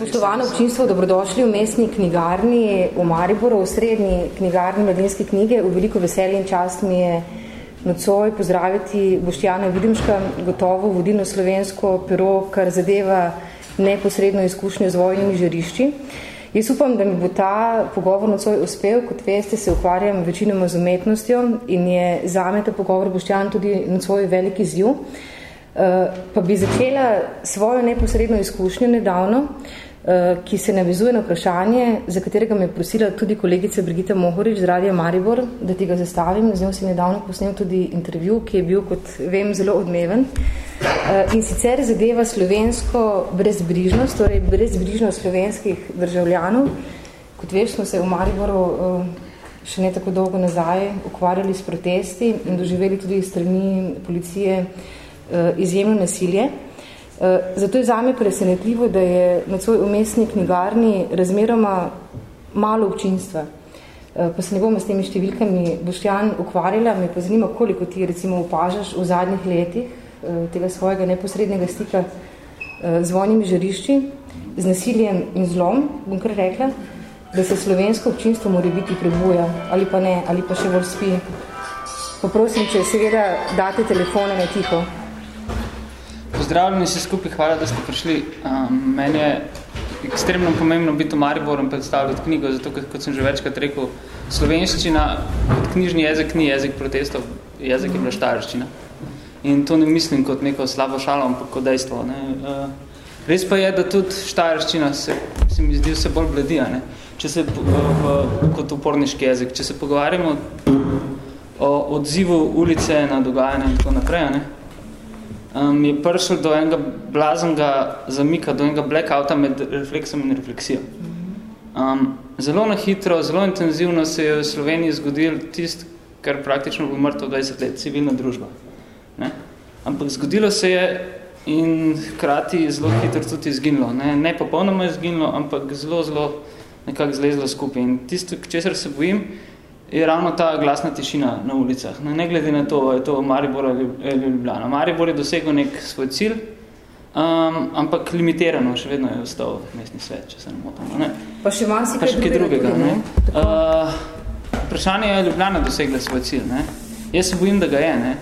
Spoštovano občinstvo, dobrodošli v mestni knjigarni v Mariboru, v srednji knjigarni mladinske knjige. V veliko veselje in čast mi je nocoj pozdraviti Boštjana Vidimška, gotovo vodilno slovensko pero, kar zadeva neposredno izkušnjo z vojnimi žarišči. Jaz upam, da mi bo ta pogovor nocoj uspel. Kot veste, se ukvarjam večinoma z umetnostjo in je zame ta pogovor Boštjan tudi nocoj veliki zju. Uh, pa bi začela svojo neposredno izkušnjo nedavno, Eh, ki se navizuje na vprašanje, za katerega me je prosila tudi kolegica Brigita Mohorič z Radio Maribor, da ti ga zastavim. Z njo sem nedavno posnel tudi intervju, ki je bil, kot vem, zelo odmeven. Eh, in sicer zadeva slovensko brezbrižnost, torej brezbrižnost slovenskih državljanov. Kot veš, smo se v Mariboru eh, še ne tako dolgo nazaj ukvarjali s protesti in doživeli tudi strani policije izjemno nasilje. Eh, zato je zame presenetljivo, da je na svoj umestni knjigarni razmeroma malo občinstva. Eh, pa se ne bomo s temi številkami Boštjan ukvarjala, me pa zanima, koliko ti recimo upažaš v zadnjih letih eh, tega svojega neposrednega stika z vojnimi žarišči, z nasiljem in zlom, bom kar rekla, da se slovensko občinstvo mora biti prebuja, ali pa ne, ali pa še bolj spi. Poprosim, če seveda date telefone na tiho. Pozdravljeni vsi skupaj, hvala, da ste prišli. Um, meni je ekstremno pomembno biti v Mariboru in predstavljati knjigo, zato kot sem že večkrat rekel, slovenščina kot knjižni jezik ni jezik protestov, jezik je bila štarščina. In to ne mislim kot neko slabo šalo, ampak kot dejstvo. Ne. Uh, res pa je, da tudi štarščina se, se mi zdi vse bolj bledija, ne. Če se, v, v, kot uporniški jezik, če se pogovarjamo o odzivu ulice na dogajanje in tako naprej, ne, um, je prišel do enega blaznega zamika, do enega blackouta med refleksom in refleksijo. Um, zelo na hitro, zelo intenzivno se je v Sloveniji zgodil tist, kar praktično bo mrtvo 20 let, civilna družba. Ne? Ampak zgodilo se je in hkrati zelo hitro tudi izginilo. Ne, ne popolnoma izginilo, ampak zelo, zelo nekako zlezlo skupaj. In tisto, česar se bojim, je ravno ta glasna tišina na ulicah. Ne, ne glede na to, je to Maribor ali Ljubljana. Maribor je dosegel nek svoj cilj, um, ampak limitirano še vedno je ostal mestni svet, če se ne motam. Ne. Pa še manj si pa še kaj drugega. Ne. Uh, vprašanje je Ljubljana dosegla svoj cilj. Ne. Jaz se bojim, da ga je. Ne.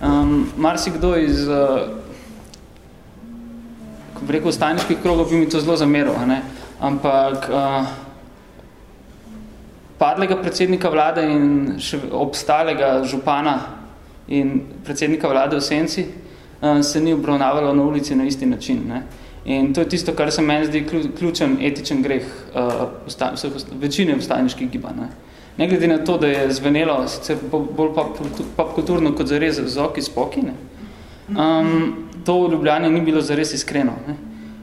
Um, mar si kdo iz uh, rekel, stajniških krogov bi mi to zelo zameril, ne. ampak uh, padlega predsednika vlade in še obstalega župana in predsednika vlade v senci eh, se ni obravnavalo na ulici na isti način. Ne? In to je tisto, kar se meni zdi ključen etičen greh uh, večine vstajniških gibanj. Ne? ne glede na to, da je zvenelo sicer bolj popkulturno kot zares zoki spoki, ne? Um, to v Ljubljani ni bilo zares iskreno. Ne?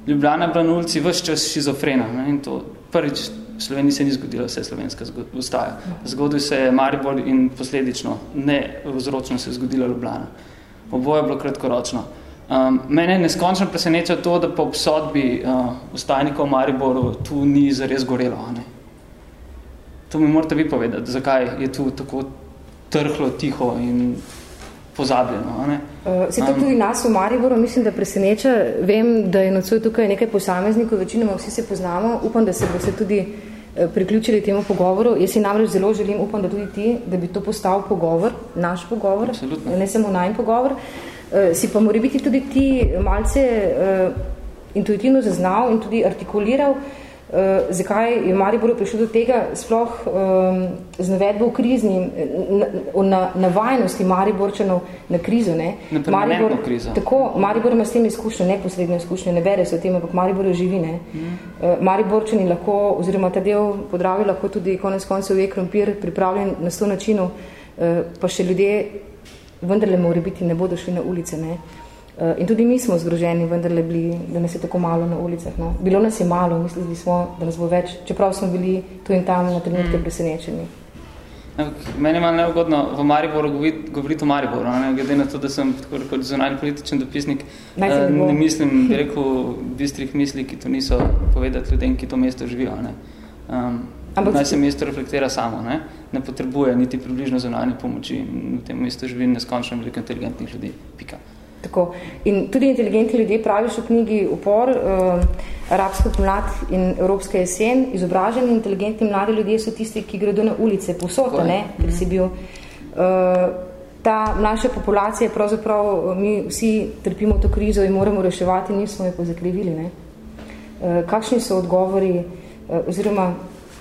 Ljubljana je bila na ulici vse čas šizofrena. Ne? In to prvič v Sloveniji se ni zgodila vse slovenska ustaja. Zgodil se je Maribor in posledično, ne vzročno se je zgodila Ljubljana. Oboje je bilo kratkoročno. Um, mene je neskončno preseneča to, da po obsodbi uh, ustajnikov v Mariboru tu ni zares gorelo. Ne? To mi morate vi povedati, zakaj je tu tako trhlo, tiho in pozabljeno. Ne? Uh, se to tudi nas v Mariboru, mislim, da preseneča. Vem, da je nocoj tukaj nekaj posameznikov, večinoma vsi se poznamo. Upam, da se bo se tudi Eh, priključili temu pogovoru. Jaz si namreč zelo želim, upam, da tudi ti, da bi to postal pogovor, naš pogovor, Absolutno. ne samo najn pogovor. Uh, si pa mora biti tudi ti malce uh, intuitivno zaznal in tudi artikuliral, uh, uh, zakaj je Maribor prišel do tega, sploh um, z navedbo v krizni, na, na navajenosti Mariborčanov na krizo. Ne? Na Maribor, krizo. Tako, Maribor ima s tem izkušnjo, neposredno izkušnjo, ne bere se o tem, ampak Maribor živi. Ne? Mm. Uh, Mariborčani lahko, oziroma ta del podravi lahko tudi konec koncev je krompir pripravljen na sto načinov, uh, pa še ljudje vendarle mora biti, ne bodo šli na ulice. Ne? Eh, in tudi mi smo zgroženi, vendar le bili, da nas je tako malo na ulicah. No. Bilo nas je malo, mislili smo, da nas bo več, čeprav smo bili tu in tam na trenutke mm. presenečeni. Meni je malo neugodno v Mariboru govoriti, govoriti o Mariboru, ne? glede na to, da sem tako rekel zunanj političen dopisnik. Naj uh, ne mislim, bi rekel, bistrih misli, ki to niso povedati ljudem, ki to mesto živijo. Ne? Um, Ampak naj se mesto reflektira samo, ne? ne potrebuje niti približno zunanje pomoči. V tem mestu živi neskončno veliko inteligentnih ljudi. Pika. Tako. In tudi inteligentni ljudje praviš v knjigi upor, uh, arabska pomlad in evropska jesen, izobraženi, inteligentni mladi ljudje so tisti, ki gredo na ulice, posota, ne, ker si bil. Uh, ta mlajša populacija, pravzaprav mi vsi trpimo to krizo in moramo reševati, nismo jo pozakrivili. Ne. Uh, kakšni so odgovori, uh, oziroma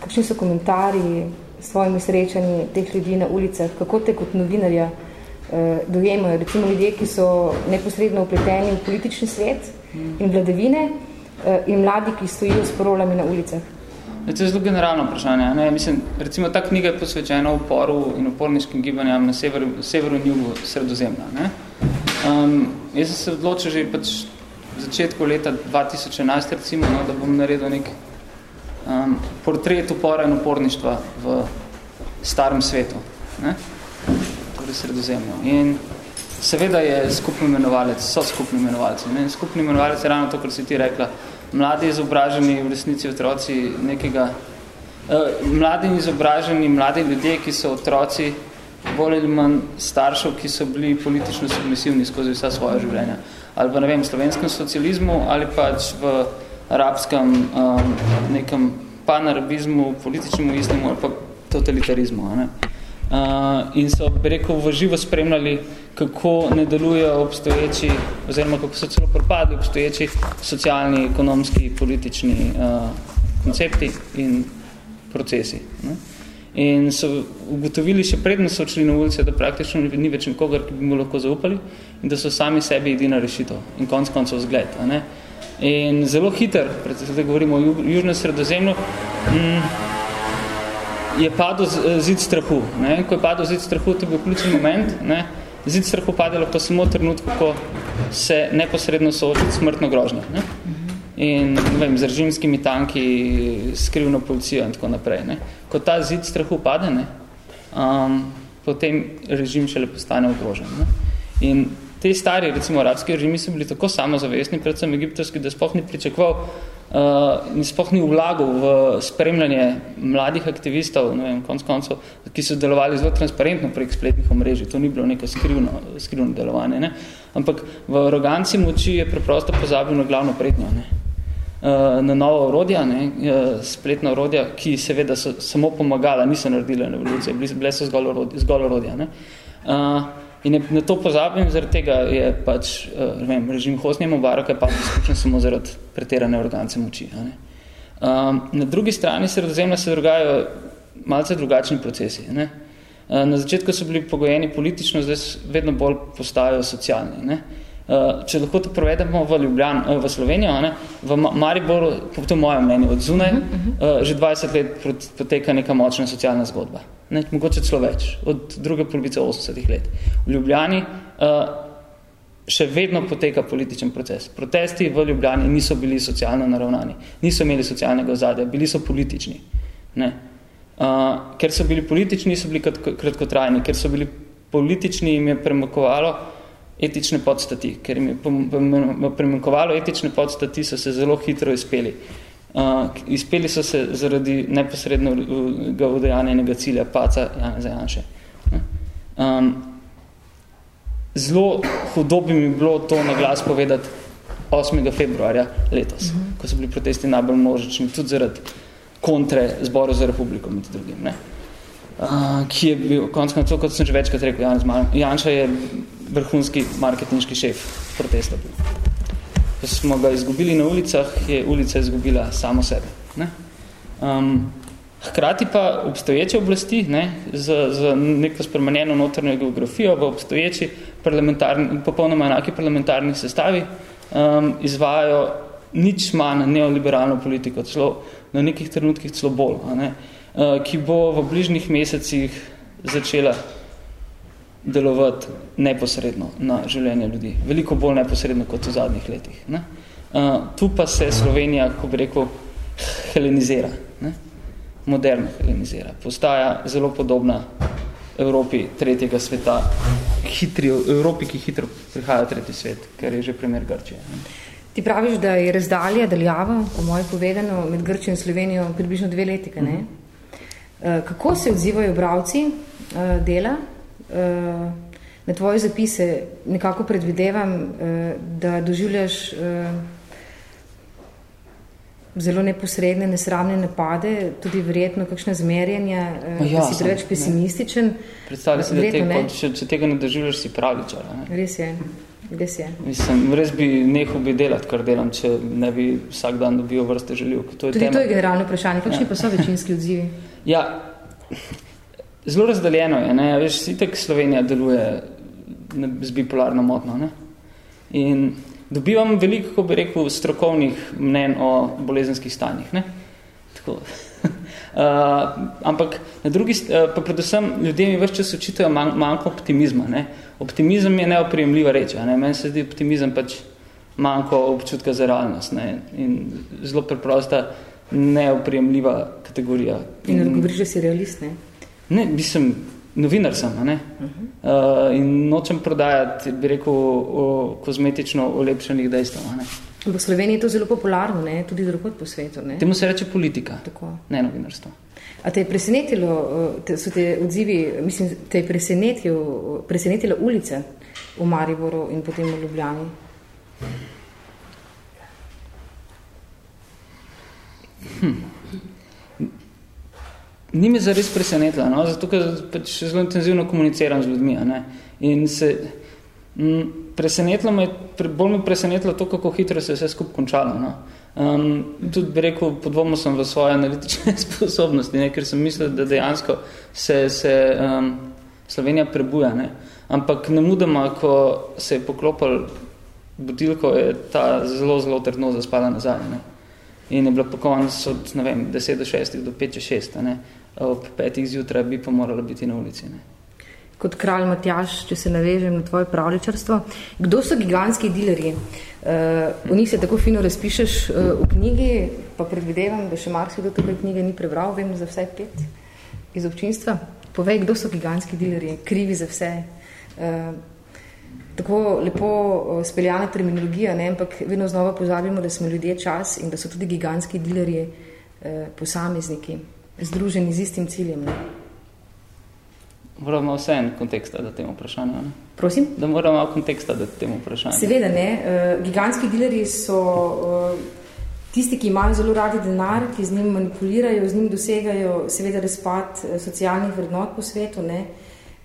kakšni so komentarji s svojimi srečanji teh ljudi na ulicah, kako te kot novinarja uh, dojemajo, recimo ljudje, ki so neposredno upleteni v politični svet in vladavine, Eh, in mladi, ki stojijo s parolami na ulicah? To je zelo generalno vprašanje. Ne? Mislim, recimo, ta knjiga je posvečena uporu in uporniškim gibanjem na severu, severu in jugu sredozemlja. Ne? Um, jaz sem se odločil že pač v začetku leta 2011, recimo, no, da bom naredil nek um, portret upora in uporništva v starem svetu, ne? Torej sredozemlju. In seveda je skupni imenovalec, so skupni imenovalci. Ne? Skupni imenovalec je ravno to, kar si ti rekla. Mladi izobraženi v resnici otroci nekega, eh, mladi izobraženi, mladi ljudje, ki so otroci bolj ali manj staršev, ki so bili politično submisivni skozi vsa svoja življenja. Ali pa, ne vem, v slovenskem socializmu, ali pač v arabskem um, nekem panarabizmu, političnemu islemu ali pa totalitarizmu. Ne? Uh, in so, bi rekel, v živo spremljali kako ne delujejo obstoječi, oziroma kako so celo propadli obstoječi socialni, ekonomski, politični uh, koncepti in procesi. Ne? In so ugotovili še predno so odšli na ulice, da praktično ni več nikogar, ki bi mu lahko zaupali in da so sami sebi edina rešitev in konc koncev zgled. A ne? In zelo hiter, da govorimo o južnem sredozemlju, mm, je padel zid strahu. Ne? Ko je padel zid strahu, to je bil ključni moment, ne? zid strahu pade lahko samo v trenutku, ko se neposredno sooči smrtno grožnjo. Ne? In vem, z režimskimi tanki, skrivno policijo in tako naprej. Ne? Ko ta zid strahu pade, ne? Um, potem režim šele postane ogrožen. Ne? In te stari, recimo, arabski režimi so bili tako samozavestni, predvsem egiptovski, da spoh ni pričakoval uh, in spoh ni vlagal v spremljanje mladih aktivistov, ne vem, konc koncev, ki so delovali zelo transparentno prek spletnih omrežij. To ni bilo neko skrivno, skrivno delovanje. Ne? Ampak v aroganci moči je preprosto pozabil na glavno prednjo. Ne? Uh, na novo orodja, ne, uh, spletna orodja, ki seveda so samo pomagala, niso naredile revolucije, bile so zgolj orodja. Zgolj orodja ne. Uh, In je, na to pozabim, zaradi tega je pač uh, vem, režim Hosnija Mubaraka je pač izključen samo zaradi pretirane organce moči. Ne? Um, na drugi strani sredozemlja se dogajajo malce drugačni procesi. Ne? Uh, na začetku so bili pogojeni politično, zdaj vedno bolj postajajo socialni. Ne? Uh, če lahko to provedemo v Ljubljan, uh, v Slovenijo, ne? v Mariboru, po to moje mnenje, od zunaj, uh -huh. uh, že 20 let poteka neka močna socialna zgodba ne, mogoče celo več, od druge polovice 80 let. V Ljubljani uh, še vedno poteka političen proces. Protesti v Ljubljani niso bili socialno naravnani, niso imeli socialnega ozadja, bili so politični. Ne. Uh, ker so bili politični, so bili kratkotrajni, ker so bili politični, jim je premakovalo etične podstati. Ker jim je premakovalo etične podstati, so se zelo hitro izpeli. Uh, izpeli so se zaradi neposrednega udejanjenega cilja paca Janeza Janše. Um, zelo hudo bi mi bilo to na glas povedati 8. februarja letos, uh -huh. ko so bili protesti najbolj množični, tudi zaradi kontre zboru za republiko med drugim. Ne? Uh, ki je bil, konc koncev, kot sem že večkrat rekel, Janez Janša je vrhunski marketinški šef protesta bil ko smo ga izgubili na ulicah, je ulica izgubila samo sebe. Ne? Um, hkrati pa obstoječe oblasti ne, z, z neko spremenjeno notrnjo geografijo v obstoječi popolnoma enaki parlamentarni sestavi um, izvajajo nič manj neoliberalno politiko, celo, na nekih trenutkih celo bolj, a ne, uh, ki bo v bližnjih mesecih začela delovati neposredno na življenje ljudi. Veliko bolj neposredno kot v zadnjih letih. Ne? Uh, tu pa se Slovenija, ko bi rekel, helenizira. Ne? Moderno helenizira. Postaja zelo podobna Evropi tretjega sveta, hitri, Evropi, ki hitro prihaja tretji svet, ker je že primer Grčije. Ne? Ti praviš, da je razdalja daljava, po moje povedano, med Grčijo in Slovenijo približno dve leti, ne? Mm -hmm. Kako se odzivajo bravci dela na tvoje zapise nekako predvidevam, uh, da doživljaš uh, zelo neposredne, nesramne napade, tudi verjetno kakšne zmerjanja, eh, ja, da si preveč pesimističen. Predstavlja se, da te, ne? če, če tega ne doživljaš, si pravičar. Ne? Res je. Res, je. Mislim, res bi nehal bi delati, kar delam, če ne bi vsak dan dobil vrste želil. To je Tudi tema. to je generalno vprašanje. Kakšni ja. pa so večinski odzivi? Ja, zelo razdaljeno je. Ne? Veš, itek Slovenija deluje z bipolarno motno. Ne? In dobivam veliko, ko bi rekel, strokovnih mnen o bolezenskih stanjih. Ne? Tako. Uh, ampak na drugi, uh, pa predvsem ljudje mi več čas očitajo man, manjko optimizma. Ne? Optimizem je neoprijemljiva reč. Ne? Meni se zdi optimizem pač manjko občutka za realnost. Ne? In zelo preprosta neoprijemljiva kategorija. In, in govoriš, da si realist, ne? Ne, mislim, novinar sem, ne? Uh -huh. uh, in nočem prodajati, bi rekel, o kozmetično olepšenih dejstev, ne? V Sloveniji je to zelo popularno, ne? tudi drugod po svetu. Ne? Temu se reče politika, Tako. ne novinarstvo. A te je presenetilo, te, so te odzivi, mislim, te je presenetilo ulice v Mariboru in potem v Ljubljani? Hm. Ni me zares presenetilo, no? zato ker pač zelo intenzivno komuniciram z ljudmi. Ne? In se, m, presenetilo me, pre, bolj me presenetilo to, kako hitro se je vse skup končalo. No? Um, tudi bi rekel, podvomil sem v svoje analitične sposobnosti, ne? ker sem mislil, da dejansko se, se um, Slovenija prebuja. Ne? Ampak nemudoma, ko se je poklopil butilko, je ta zelo, zelo trdno zaspala nazaj. Ne? In je bila po koncu od, ne vem, 10 do 6 do 5 do 6. Ne? Ob petih zjutraj bi pa morala biti na ulici. Ne. Kot kralj Matjaš, če se navežem na tvoje pravličarstvo, kdo so gigantski dilerji? Uh, o njih se tako fino razpišeš uh, v knjigi, pa predvidevam, da še marsikdo tukaj knjige ni prebral, vem za vse pet iz občinstva. Povej, kdo so gigantski dilerji, krivi za vse. Uh, tako lepo speljana terminologija, ne? ampak vedno znova pozabimo, da smo ljudje čas in da so tudi gigantski dilerji uh, posamezniki združeni z istim ciljem. Ne? Moramo vse en konteksta da temu vprašanju. Ne? Prosim? Da moramo konteksta da temu vprašanju. Seveda ne. Uh, gigantski dilerji so uh, tisti, ki imajo zelo radi denar, ki z njim manipulirajo, z njim dosegajo seveda razpad uh, socialnih vrednot po svetu ne?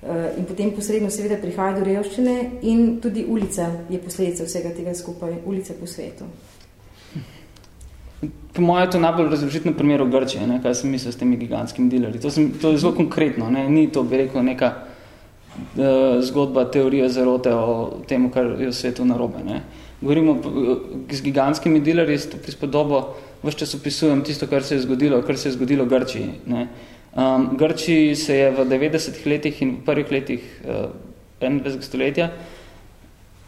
Uh, in potem posredno seveda prihaja do revščine in tudi ulica je posledica vsega tega skupaj, ulica po svetu. Po mojem je to najbolj razložiti na primeru Grčije, ne, kaj sem mislil s temi gigantskimi dilerji. To, sem, to je zelo konkretno, ne, ni to, bi rekel, neka uh, zgodba, teorija zarote o tem, kar je v svetu narobe. Ne. Govorimo z gigantskimi dilerji, s to prispodobo, vse čas opisujem tisto, kar se je zgodilo, kar se je zgodilo Grčiji. Ne. Um, Grčiji se je v 90 letih in v prvih letih uh, 21. stoletja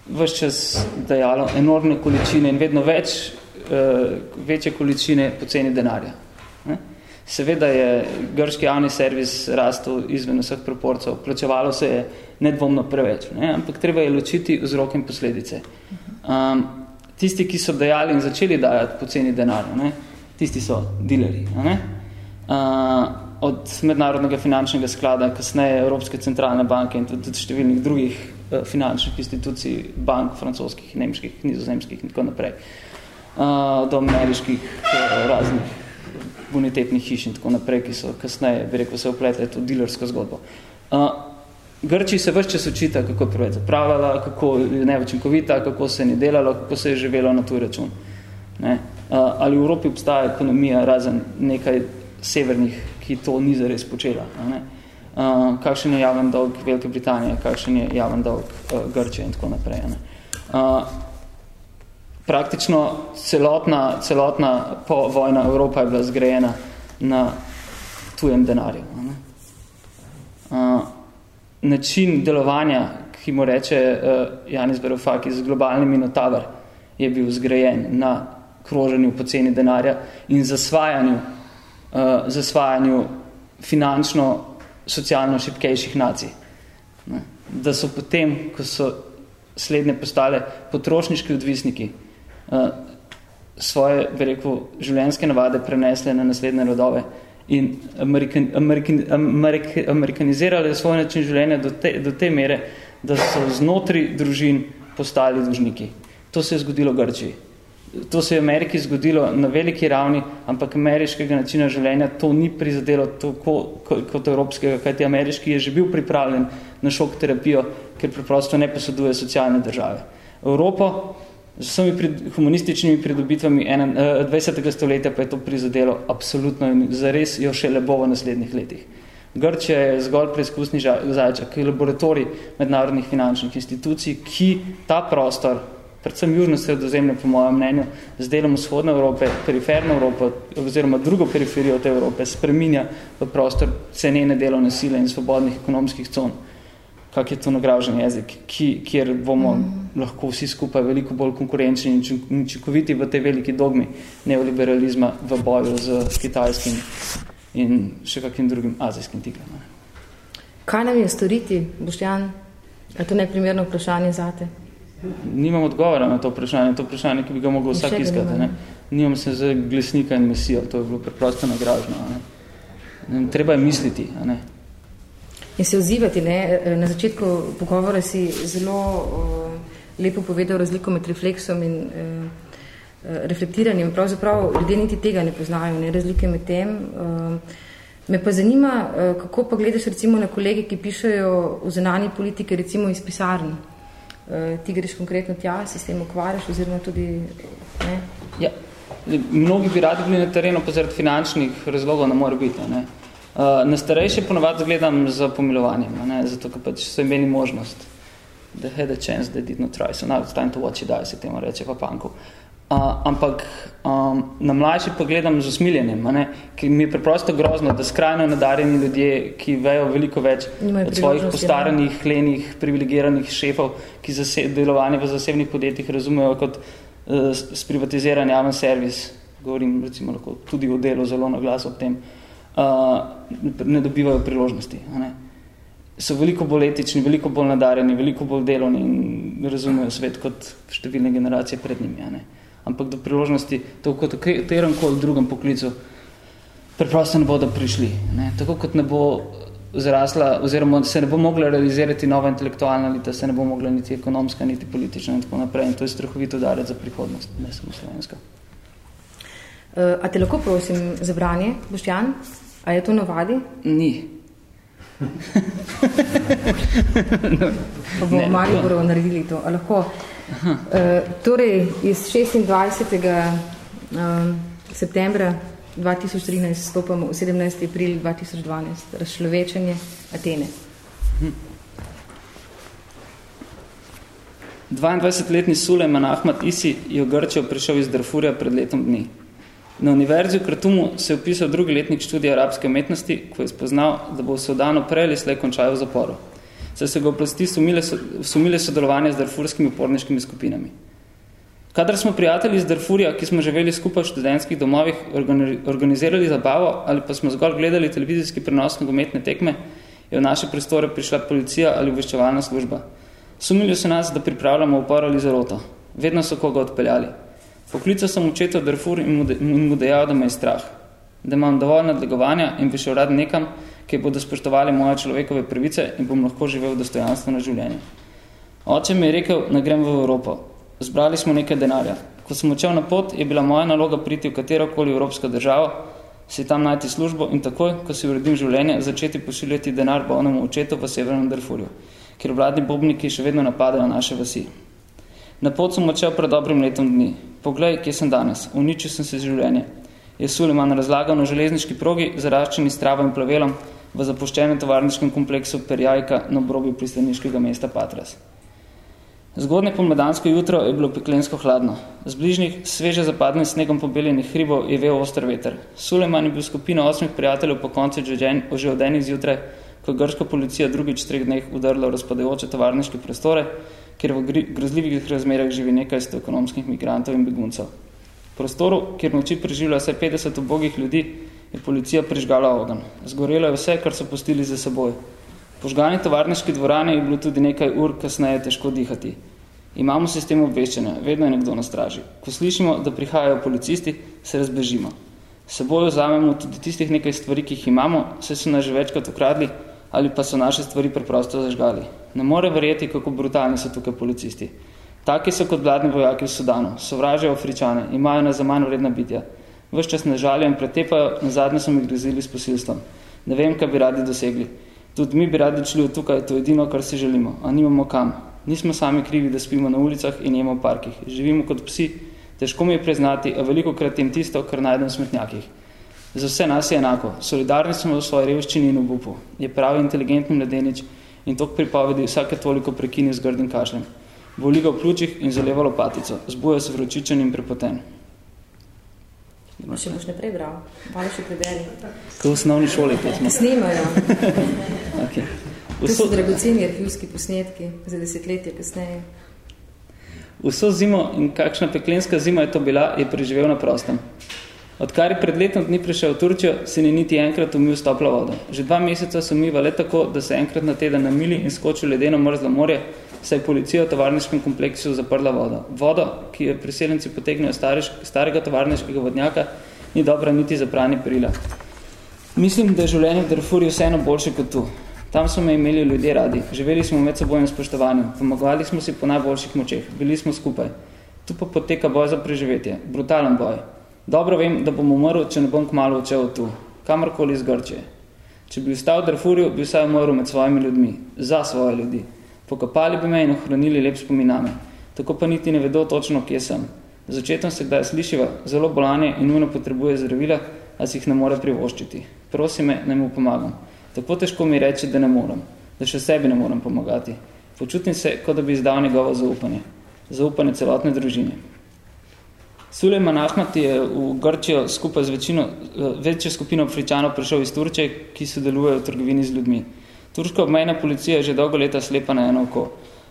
vse čas dajalo enormne količine in vedno več večje količine poceni denarja. Ne? Seveda je grški javni servis rastel izven vseh proporcev, plačevalo se je nedvomno preveč, ne? ampak treba je ločiti vzrok in posledice. Um, tisti, ki so dajali in začeli dajati poceni denarja, ne? tisti so dileri. Ne? Uh, od mednarodnega finančnega sklada, kasneje Evropske centralne banke in tudi številnih drugih uh, finančnih institucij, bank, francoskih, nemških, nizozemskih in tako naprej. Uh, uh, do ameriških uh, raznih bonitetnih hiš in tako naprej, ki so kasneje, bi rekel, se upletli to dilersko zgodbo. Grči se vrš čas učita, kako je preveč zapravljala, kako je neočinkovita, kako se je delalo, kako se je živelo na tuj račun. Ne? Ali v Evropi obstaja ekonomija razen nekaj severnih, ki to ni zares počela. Ne? Kakšen je javen dolg Velike Britanije, kakšen je javen dolg uh, Grčije in tako naprej. Ne? Praktično celotna, celotna po vojna Evropa je bila zgrajena na tujem denarju. Ne? Uh, način delovanja, ki mu reče uh, Janis Verofakis, globalni minotavar, je bil zgrajen na kroženju poceni denarja in zasvajanju, uh, zasvajanju finančno, socialno šipkejših nacij. Ne? Da so potem, ko so slednje postale potrošniški odvisniki, svoje, bi rekel, življenjske navade prenesle na naslednje rodove in amerikan, amerikan, amerik, amerikanizirali svoj način življenja do te, do te mere, da so znotraj družin postali dužniki. To se je zgodilo v Grčiji. To se je v Ameriki zgodilo na veliki ravni, ampak ameriškega načina življenja to ni prizadelo tako kot evropskega, kajti ameriški je že bil pripravljen na šok terapijo, ker preprosto ne poseduje socialne države. Evropo z vsemi pred, humanističnimi pridobitvami 20. Eh, stoletja pa je to prizadelo absolutno in zares jo še lebo v naslednjih letih. Grčija je zgolj preizkusni zajčak, ki je laboratorij mednarodnih finančnih institucij, ki ta prostor predvsem južno sredozemlje, po mojem mnenju, z delom vzhodne Evrope, periferno Evropo, oziroma drugo periferijo te Evrope, spreminja v prostor cenene delovne sile in svobodnih ekonomskih con, kak je to nagražen jezik, ki, kjer bomo mm. lahko vsi skupaj veliko bolj konkurenčni in učinkoviti v tej veliki dogmi neoliberalizma v boju z kitajskim in še kakim drugim azijskim tigrem. Kaj nam je storiti, Boštjan? Je to neprimerno vprašanje zate? nimam odgovora na to vprašanje, to vprašanje, ki bi ga mogel vsak iskati. Ne? Nimam se za glesnika in mesijo, to je bilo preprosto nagražno. Ne? Treba je misliti. A ne? In se odzivati. Ne? Na začetku pogovora si zelo uh, lepo povedal razliko med refleksom in uh, reflektiranjem. Pravzaprav ljudje niti tega ne poznajo, ne? razlike med tem. Uh, me pa zanima, kako pa gledaš recimo na kolege, ki pišajo v zunanji politike, recimo iz pisarni. Eh, ti greš konkretno tja, se s tem ukvarjaš oziroma tudi... Ne? Ja, mnogi bi radi bili na terenu, pa zaradi finančnih razlogov ne more biti. Ne? Uh, na starejše ponovadi gledam za pomilovanjem, ne? zato ker pač so imeli možnost. They had a chance, they did not try, so now it's time to watch it die, se temu reče pa panku. Uh, ampak um, na mlajši pa gledam z usmiljenjem, ne? ki mi je preprosto grozno, da skrajno nadarjeni ljudje, ki vejo veliko več od svojih postaranih, hlenih, privilegiranih šefov, ki delovanje v zasebnih podjetjih razumejo kot uh, sprivatiziran javen servis, govorim recimo lahko tudi o delu zelo na glas ob tem, uh, ne dobivajo priložnosti. Ne? So veliko bolj etični, veliko bolj nadarjeni, veliko bolj delovni in razumejo svet kot številne generacije pred njimi. Ne? ampak do priložnosti, tako kot v katerem koli drugem poklicu, preprosto ne bodo prišli. Ne? Tako kot ne bo zrasla, oziroma se ne bo mogla realizirati nova intelektualna lita, se ne bo mogla niti ekonomska, niti politična in tako naprej. In to je strahovito udarec za prihodnost, ne samo slovenska. Uh, a te lahko prosim za branje, Boštjan? A je to navadi? Ni. pa bomo Mariboru naredili to. A lahko? Uh, torej, iz 26. Uh, septembra 2013 stopamo v 17. april 2012, razšlovečenje Atene. 22-letni Sulejman Ahmad Isi je v Grčijo prišel iz Darfurja pred letom dni. Na univerzi v Kratumu se je upisal drugi letnik študija arabske umetnosti, ko je spoznal, da bo v Sudanu prej ali slej končal v zaporu saj se ga oblasti sumile, sumile sodelovanje z darfurskimi uporniškimi skupinami. Kadar smo prijatelji iz Darfurja, ki smo živeli skupaj v študentskih domovih, organizirali zabavo ali pa smo zgolj gledali televizijski prenos nogometne tekme, je v naše prostore prišla policija ali obveščevalna služba. Sumili so nas, da pripravljamo upor ali zaroto. Vedno so koga odpeljali. Poklical sem očeta v Darfur in mu dejal, da me je strah. Da imam dovolj nadlegovanja in bi šel rad nekam, ki bodo spoštovali moje človekove pravice in bom lahko živel dostojanstveno življenje. Oče mi je rekel, da grem v Evropo. Zbrali smo nekaj denarja. Ko sem odšel na pot, je bila moja naloga priti v katerokoli evropsko državo, si tam najti službo in takoj, ko si uredim življenje, začeti pošiljati denar bolnemu očetu v severnem Darfurju, kjer vladni bobniki še vedno napadajo naše vasi. Na pot sem odšel pred dobrim letom dni. Poglej, kje sem danes. Uničil sem se življenje. Je Suleman razlagal na železniški progi, zaraščeni s travo in plavelom, v zapuščenem tovarniškem kompleksu Perjajka na obrobju pristaniškega mesta Patras. Zgodne pomladansko jutro je bilo peklensko hladno. Z bližnjih sveže zapadne snegom pobeljenih hribov je vel ostr veter. Sulejman je bil skupina osmih prijateljev po koncu že od enih zjutraj, ko je grška policija drugič treh dneh udarila v razpadajoče tovarniške prostore, kjer v grozljivih razmerah živi nekaj sto ekonomskih migrantov in beguncev. V prostoru, kjer noči preživlja vse 50 ubogih ljudi, je policija prižgala ogen. Zgorelo je vse, kar so pustili za seboj. Požgani tovarniški dvorani je bilo tudi nekaj ur kasneje težko dihati. Imamo sistem obveščanja, vedno je nekdo na straži. Ko slišimo, da prihajajo policisti, se razbežimo. Seboj vzamemo tudi tistih nekaj stvari, ki jih imamo, se so nas že večkrat ukradli ali pa so naše stvari preprosto zažgali. Ne more verjeti, kako brutalni so tukaj policisti. Taki so kot vladni vojaki v Sudanu, sovražajo Afričane, imajo na zaman vredna bitja. Vš čas ne žalijo in pretepajo, na zadnje so mi grozili s posilstvom. Ne vem, kaj bi radi dosegli. Tudi mi bi radi šli od tukaj, to je edino, kar si želimo, a nimamo kam. Nismo sami krivi, da spimo na ulicah in jemo v parkih. Živimo kot psi, težko mi je priznati, a veliko krat tem tisto, kar najdem v smetnjakih. Za vse nas je enako. Solidarni smo v svoji revščini in obupu. Je pravi inteligentni mladenič in tok pripovedi vsake toliko prekini z grdim kašljem boli ga v pljučih in zaleva lopatico. Zbuja se vročičen in prepoten. Ma še boš naprej bral? Malo še preberi. Kaj v osnovni šoli, kaj smo? Snimajo. okay. To so dragoceni arhivski posnetki za desetletje kasneje. Vso zimo in kakšna peklenska zima je to bila, je preživel na prostem. Odkar je pred letom dni prišel v Turčijo, se ni niti enkrat umil s toplo vodo. Že dva meseca so umiva le tako, da se enkrat na teden namili in skočil ledeno mrzlo morje, saj je policija v tovarniškem kompleksu zaprla vodo. Vodo, ki je priseljenci potegnejo stariš, starega tovarniškega vodnjaka, ni dobra niti za pranje perila. Mislim, da je življenje v Darfurju vseeno boljše kot tu. Tam smo imeli ljudje radi, živeli smo med sebojnem spoštovanju, pomagovali smo si po najboljših močeh, bili smo skupaj. Tu pa poteka boj za preživetje, brutalen boj. Dobro vem, da bom umrl, če ne bom kmalo odšel tu, kamorkoli iz Grčije. Če bi vstal v Darfurju, bi vsaj umrl med svojimi ljudmi, za svoje ljudi. Pokapali bi me in ohranili lep spominame. Tako pa niti ne vedo točno, kje sem. Začetom se kdaj slišiva, zelo bolanje in nujno potrebuje zdravila, a si jih ne more privoščiti. Prosi me, naj mu pomagam. Tako težko mi reči, da ne moram, da še sebi ne moram pomagati. Počutim se, kot da bi izdal njegovo zaupanje. Zaupanje celotne družine. Sulejman Ahmad je v Grčijo skupaj z večino, večjo skupino Afričanov prišel iz Turčije, ki sodelujejo v trgovini z ljudmi. Turška obmejna policija je že dolgo leta slepa na eno oko.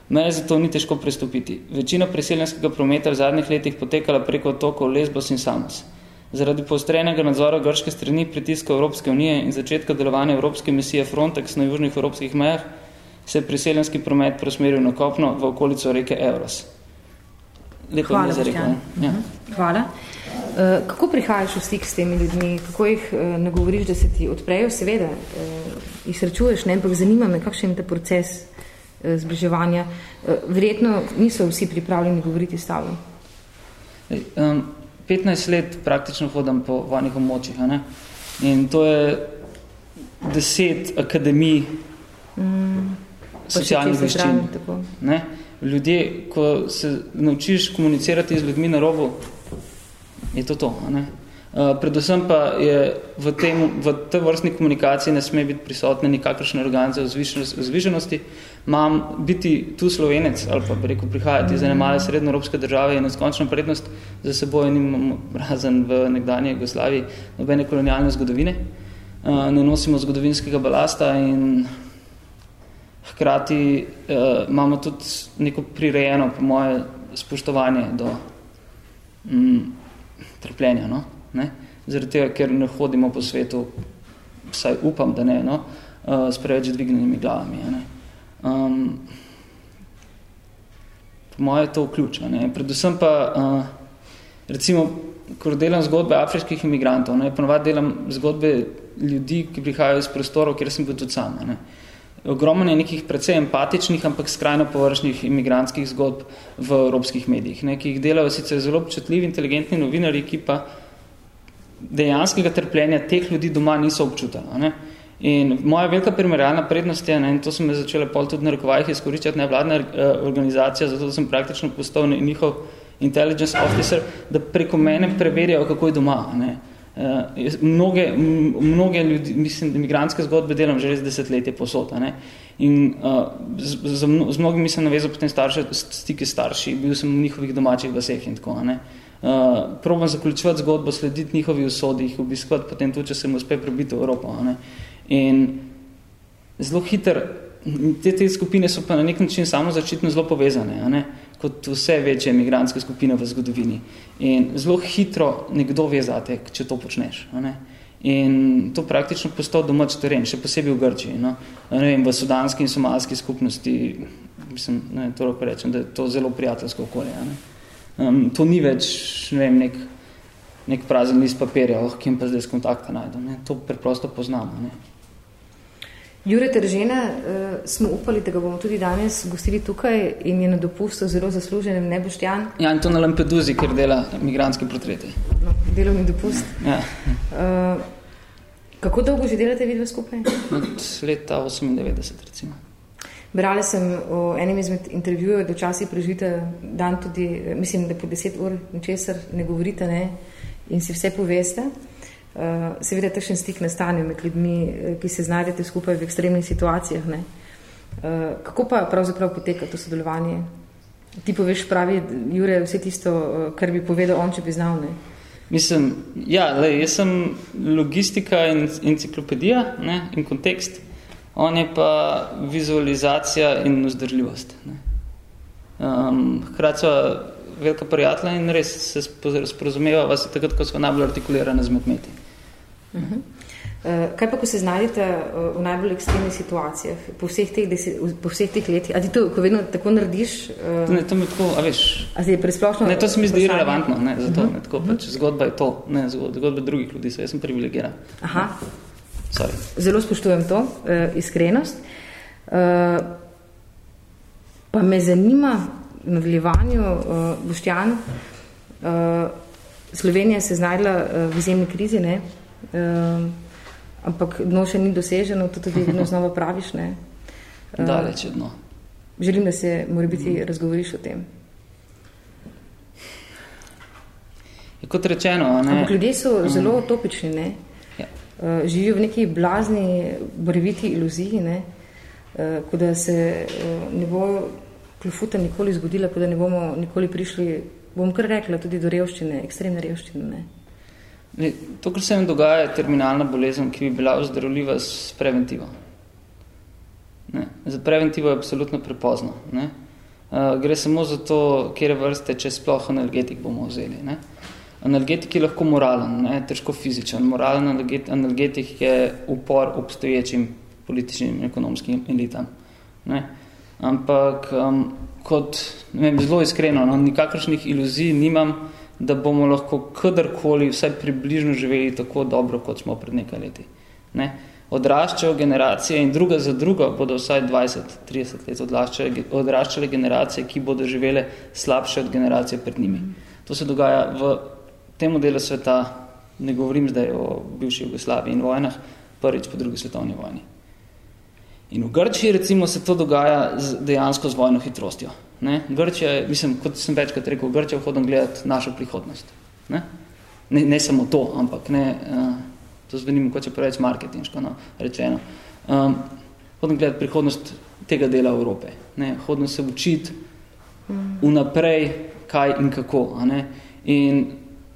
Meje zato ni težko prestopiti. Večina preseljenskega prometa v zadnjih letih potekala preko otokov Lesbos in Samos. Zaradi poostrenega nadzora grške strani pritiska Evropske unije in začetka delovanja Evropske misije Frontex na južnih evropskih mejah se je priseljenski promet prosmeril na kopno v okolico reke Euros. Lepo Hvala, rekel. Ja. Hvala. Eh, kako prihajaš v stik s temi ljudmi? Kako jih eh, ne govoriš, da se ti odprejo? Seveda, eh, jih srečuješ, ne? ampak zanima me, kakšen je ta proces zbliževanja. Verjetno niso vsi pripravljeni govoriti s tabo. Um, 15 let praktično hodam po vojnih območjih. Ne? In to je deset akademij mm, socialnih veščin. Ljudje, ko se naučiš komunicirati z ljudmi na robu, je to to. Ne? Uh, predvsem pa je v, tem, v te vrstni komunikaciji ne sme biti prisotne nikakršne organce zviženosti. Mam biti tu slovenec ali pa rekel prihajati iz ene male srednje evropske države je neskončna prednost za seboj nimamo razen v nekdanje Jugoslaviji nobene kolonialne zgodovine. Uh, ne nosimo zgodovinskega balasta in hkrati uh, imamo tudi neko prirejeno, po moje, spoštovanje do um, trpljenja. No? Ne? Zaradi tega, ker ne hodimo po svetu, vsaj upam, da ne, no? uh, s preveč dvignenimi glavami. Ne? Um, po moje je to vključ. Ne? Predvsem pa, uh, recimo, ko delam zgodbe afriških imigrantov, ne? ponovadi delam zgodbe ljudi, ki prihajajo iz prostorov, kjer sem bil tudi sam. Ne? Uh, ogromno je nekih precej empatičnih, ampak skrajno površnih imigrantskih zgodb v evropskih medijih, ne, ki jih delajo sicer zelo občutljivi, inteligentni novinari, ki pa dejanskega trpljenja teh ljudi doma niso občutali. Ne. In moja velika primerjalna prednost je, ne, in to sem me začela pol tudi na rekovajih izkoriščati nevladna uh, organizacija, zato sem praktično postal njihov intelligence officer, da preko mene preverjajo, kako je doma. Ne. Uh, mnoge, mnoge ljudi, mislim, imigrantske zgodbe delam že res desetletje posota. Ne? In uh, z, z, z mnogimi sem navezal potem starše, stike starši, bil sem v njihovih domačih vseh in tako. Ne? Uh, probam zaključovati zgodbo, slediti njihovi usodi, jih obiskovati potem tudi, če se mu uspe prebiti v Evropo. Ne? In zelo hiter, te, te skupine so pa na nek način samo začetno zelo povezane. Ne? Kot vse večje emigrantske skupine v zgodovini. In zelo hitro nekdo ve zate, če to počneš. Ne? In to praktično postal domač teren, še posebej v Grčiji. No? Ne vem, v sudanski in somalski skupnosti, mislim, ne, to lahko rečem, da je to zelo prijateljsko okolje. Ne? Um, to ni več, ne vem, nek, nek prazen list papirja, oh, kjem pa zdaj z kontakta najdem. Ne? To preprosto poznamo. Ne? Jure Tržena uh, smo upali, da ga bomo tudi danes gostili tukaj in je na dopustu zelo zasluženem, ne Boštjan? Ja, in to na Lampeduzi, ker dela migranski portreti. No, delovni dopust. Ja. Uh, kako dolgo že delate vidve skupaj? Od leta 98, recimo. Brala sem v enem izmed intervjujev, da včasih preživite dan tudi, mislim, da po deset ur ničesar ne govorite ne, in si vse poveste. Uh, seveda takšen stik nastane med ljudmi, eh, ki se znajdete skupaj v ekstremnih situacijah. Ne. Uh, kako pa pravzaprav poteka to sodelovanje? Ti poveš pravi, Jure, vse tisto, kar bi povedal on, če bi znal. Ne. Mislim, ja, le, jaz sem logistika in enciklopedija ne, in kontekst, on je pa vizualizacija in vzdržljivost. Ne. Um, hkrati so velika prijatelja in res se sporozumeva vas takrat, ko so najbolj artikulirane z medmeti. Uh -huh. uh, kaj pa, ko se znajdete uh, v najbolj ekstremnih situacijah, po vseh teh, deset, po vseh teh letih, a ti to, ko vedno tako narediš? Uh, ne, to mi tako, a veš, a je presplošno? Ne, to se mi zdi relevantno, ne, zato, uh -huh. ne, tako, uh -huh. pač zgodba je to, ne, zgodba, zgodba drugih ljudi, so, jaz sem privilegiran. Aha. Sorry. Zelo spoštujem to, uh, iskrenost. Uh, pa me zanima, v nadaljevanju, uh, Boštjan, uh, Slovenija se je znajdla uh, v izjemni krizi, ne, Um, ampak dno še ni doseženo, to tudi vedno znova praviš. Ne? Uh, Daleč je dno. Želim, da se mora biti mm. razgovoriš o tem. Je kot rečeno, ne? Ampak ljudje so mm. zelo utopični, ne? Ja. Uh, živijo v neki blazni, boreviti iluziji, ne? Uh, ko da se uh, ne bo klofuta nikoli zgodila, ko da ne bomo nikoli prišli, bom kar rekla, tudi do revščine, ekstremne revščine. Ne? To, kar se jim dogaja, je terminalna bolezen, ki bi bila ozdravljiva s preventivo. Ne. Za preventivo je absolutno prepozno. Ne. Uh, gre samo za to, kjer vrste, če sploh analgetik bomo vzeli. Ne. Analgetik je lahko moralen, ne, težko fizičen. Moralen analgetik je upor obstoječim političnim in ekonomskim elitam. Ne. Ampak um, kot, ne vem, zelo iskreno, no, nikakršnih iluzij nimam, da bomo lahko kadarkoli vsaj približno živeli tako dobro, kot smo pred nekaj leti. Ne? Odraščajo generacije in druga za drugo bodo vsaj 20-30 let odraščale, odraščale generacije, ki bodo živele slabše od generacije pred njimi. To se dogaja v tem delu sveta, ne govorim zdaj o bivši Jugoslaviji in vojnah, prvič po drugi svetovni vojni. In v Grčiji recimo se to dogaja z, dejansko z vojno hitrostjo. Ne? Grčija, mislim, kot sem večkrat rekel, Grčija vhodom gledati našo prihodnost. Ne? Ne, ne samo to, ampak ne, uh, to zvenim, kot če preveč marketinško no, rečeno. Um, hodom gledati prihodnost tega dela Evrope. Ne? Hodom se učiti vnaprej, kaj in kako. A ne? In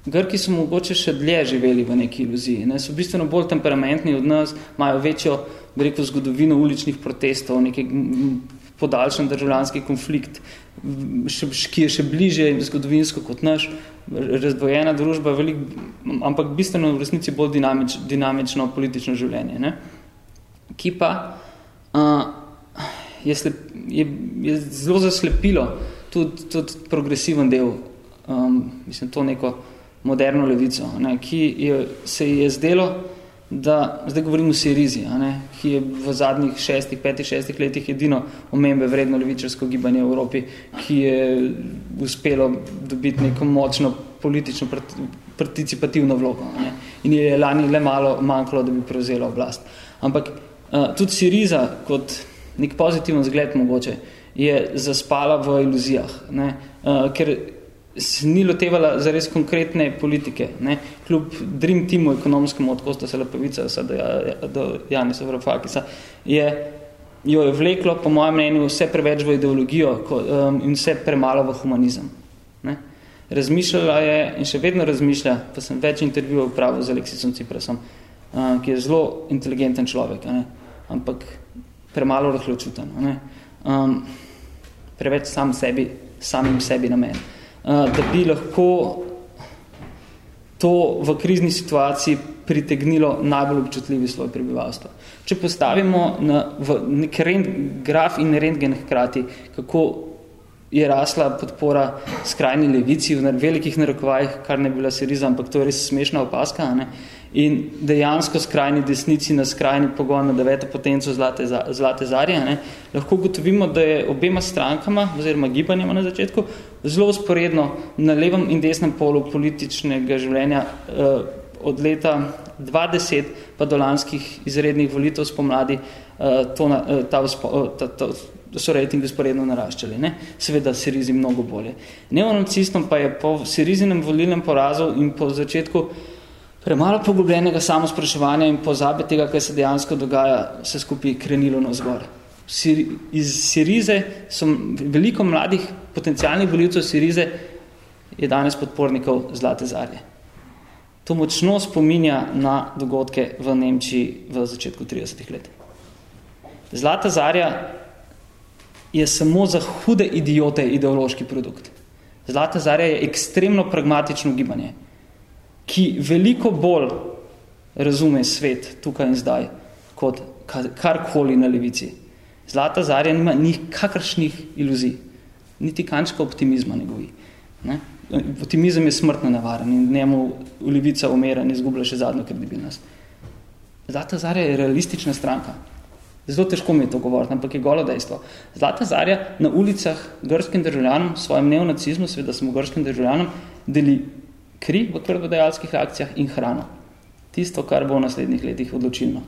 Grki so mogoče še dlje živeli v neki iluziji. Ne? So bistveno bolj temperamentni od nas, imajo večjo rekel, zgodovino uličnih protestov, nekaj podaljšan državljanski konflikt, ki je še bliže zgodovinsko kot naš, razdvojena družba, velik, ampak bistveno v resnici bolj dinamič, dinamično politično življenje. Ne? Ki pa uh, je, slep, je, je zelo zaslepilo tudi, tudi progresiven del, um, mislim, to neko moderno levico, ne? ki je, se je zdelo, da, zdaj govorimo o Sirizi, ne, ki je v zadnjih šestih, petih, šestih letih edino omembe vredno levičarsko gibanje v Evropi, ki je uspelo dobiti neko močno politično participativno vlogo. Ne. In je lani le malo manjkalo, da bi prevzela oblast. Ampak uh, tudi Siriza, kot nek pozitiven zgled mogoče, je zaspala v iluzijah. Ne. Uh, ker se ni lotevala za res konkretne politike. Ne? Kljub Dream Teamu ekonomskemu odkosta se lepovica do, do Janisa Vrofakisa je, jo je vleklo, po mojem mnenju, vse preveč v ideologijo ko, um, in vse premalo v humanizem. Ne? Razmišljala je in še vedno razmišlja, pa sem več intervjuval pravo z Aleksisom Ciprasom, uh, ki je zelo inteligenten človek, ne? ampak premalo rahločuten. Ne? Um, preveč sam sebi, samim sebi namen. Da bi lahko to v krizni situaciji pritegnilo najbolj občutljivi sloj prebivalstva. Če postavimo na, v nek rent, graf in rentgen hkrati, kako je rasla podpora skrajni levici v velikih narekovajih, kar ne bila seriza, ampak to je res smešna opaska. Ne? In dejansko skrajni desnici na skrajni pogon na deveto potenco Zlate, zlate Zarje, ne? lahko gotovimo, da je obema strankama, oziroma gibanjama na začetku, zelo usporedno na levem in desnem polu političnega življenja eh, od leta 2010 pa do lanskih izrednih volitev spomladi to, eh, ta, eh, ta, ta, so rejtingi sporedno naraščali. Ne? Seveda Sirizi mnogo bolje. Neonacistom pa je po Sirizinem volilnem porazu in po začetku premalo poglobljenega samospraševanja in pozabe tega, kaj se dejansko dogaja, se skupaj krenilo na zgor. Sir, iz Sirize so veliko mladih potencialnih volivcev Sirize je danes podpornikov Zlate zarje. To močno spominja na dogodke v Nemčiji v začetku 30 let. Zlata zarja je samo za hude idiote ideološki produkt. Zlata zarja je ekstremno pragmatično gibanje, ki veliko bolj razume svet tukaj in zdaj, kot karkoli na levici. Zlata zarja nima nikakršnih iluzij, niti kančka optimizma ne govi. Ne? Optimizem je smrtno navaren in njemu levica umera in izgublja še zadnjo kredibilnost. Zlata zarja je realistična stranka. Zelo težko mi je to govoriti, ampak je golo dejstvo. Zlata zarja na ulicah grškim državljanom, svojim neonacizmu, seveda smo grškim državljanom, deli kri v krvodajalskih akcijah in hrano. Tisto, kar bo v naslednjih letih odločilno.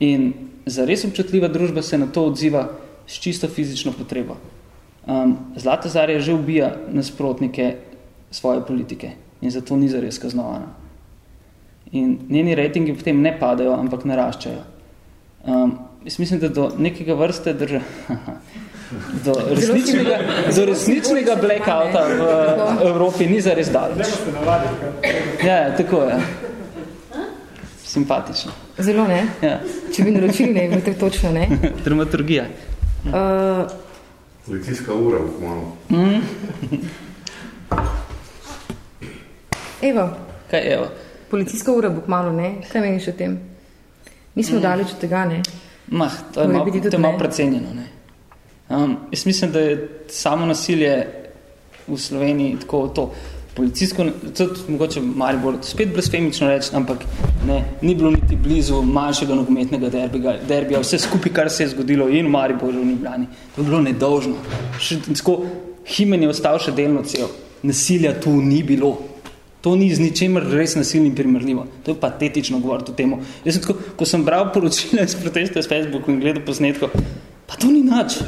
In za res občutljiva družba se na to odziva s čisto fizično potrebo. Um, Zlata zarja že ubija nasprotnike svoje politike in zato ni zares kaznovana. In njeni rejtingi potem ne padajo, ampak naraščajo. Um, jaz mislim, da do nekega vrste drža, do resničnega, do resničnega blackouta v Evropi ni zares daleč. Ja, ja, tako je. Simpatično. Zelo ne? Ja. Če bi naročili, ne, bi to točno ne. Dramaturgija. Uh, Policijska ura, malo. Mm. Evo. Kaj evo? Policijska ura bo malo, ne? Kaj meniš o tem? Nismo mm. daleč od tega, ne? Mah, to je malo, to je malo precenjeno, ne? Um, jaz mislim, da je samo nasilje v Sloveniji tako to policijsko, tudi mogoče Maribor, spet blasfemično reči, ampak ne, ni bilo niti blizu manjšega nogometnega derbija, derbija, vse skupaj, kar se je zgodilo in v Mariboru in Ljubljani. To je bilo nedolžno. Še, tako, himen je ostal še delno cel. Nasilja tu ni bilo. To ni z ničemer res nasilnim primerljivo. To je patetično govoriti o temu. Jaz sem tako, ko sem bral poročila iz protesta s Facebooku in gledal posnetko, pa to ni nič.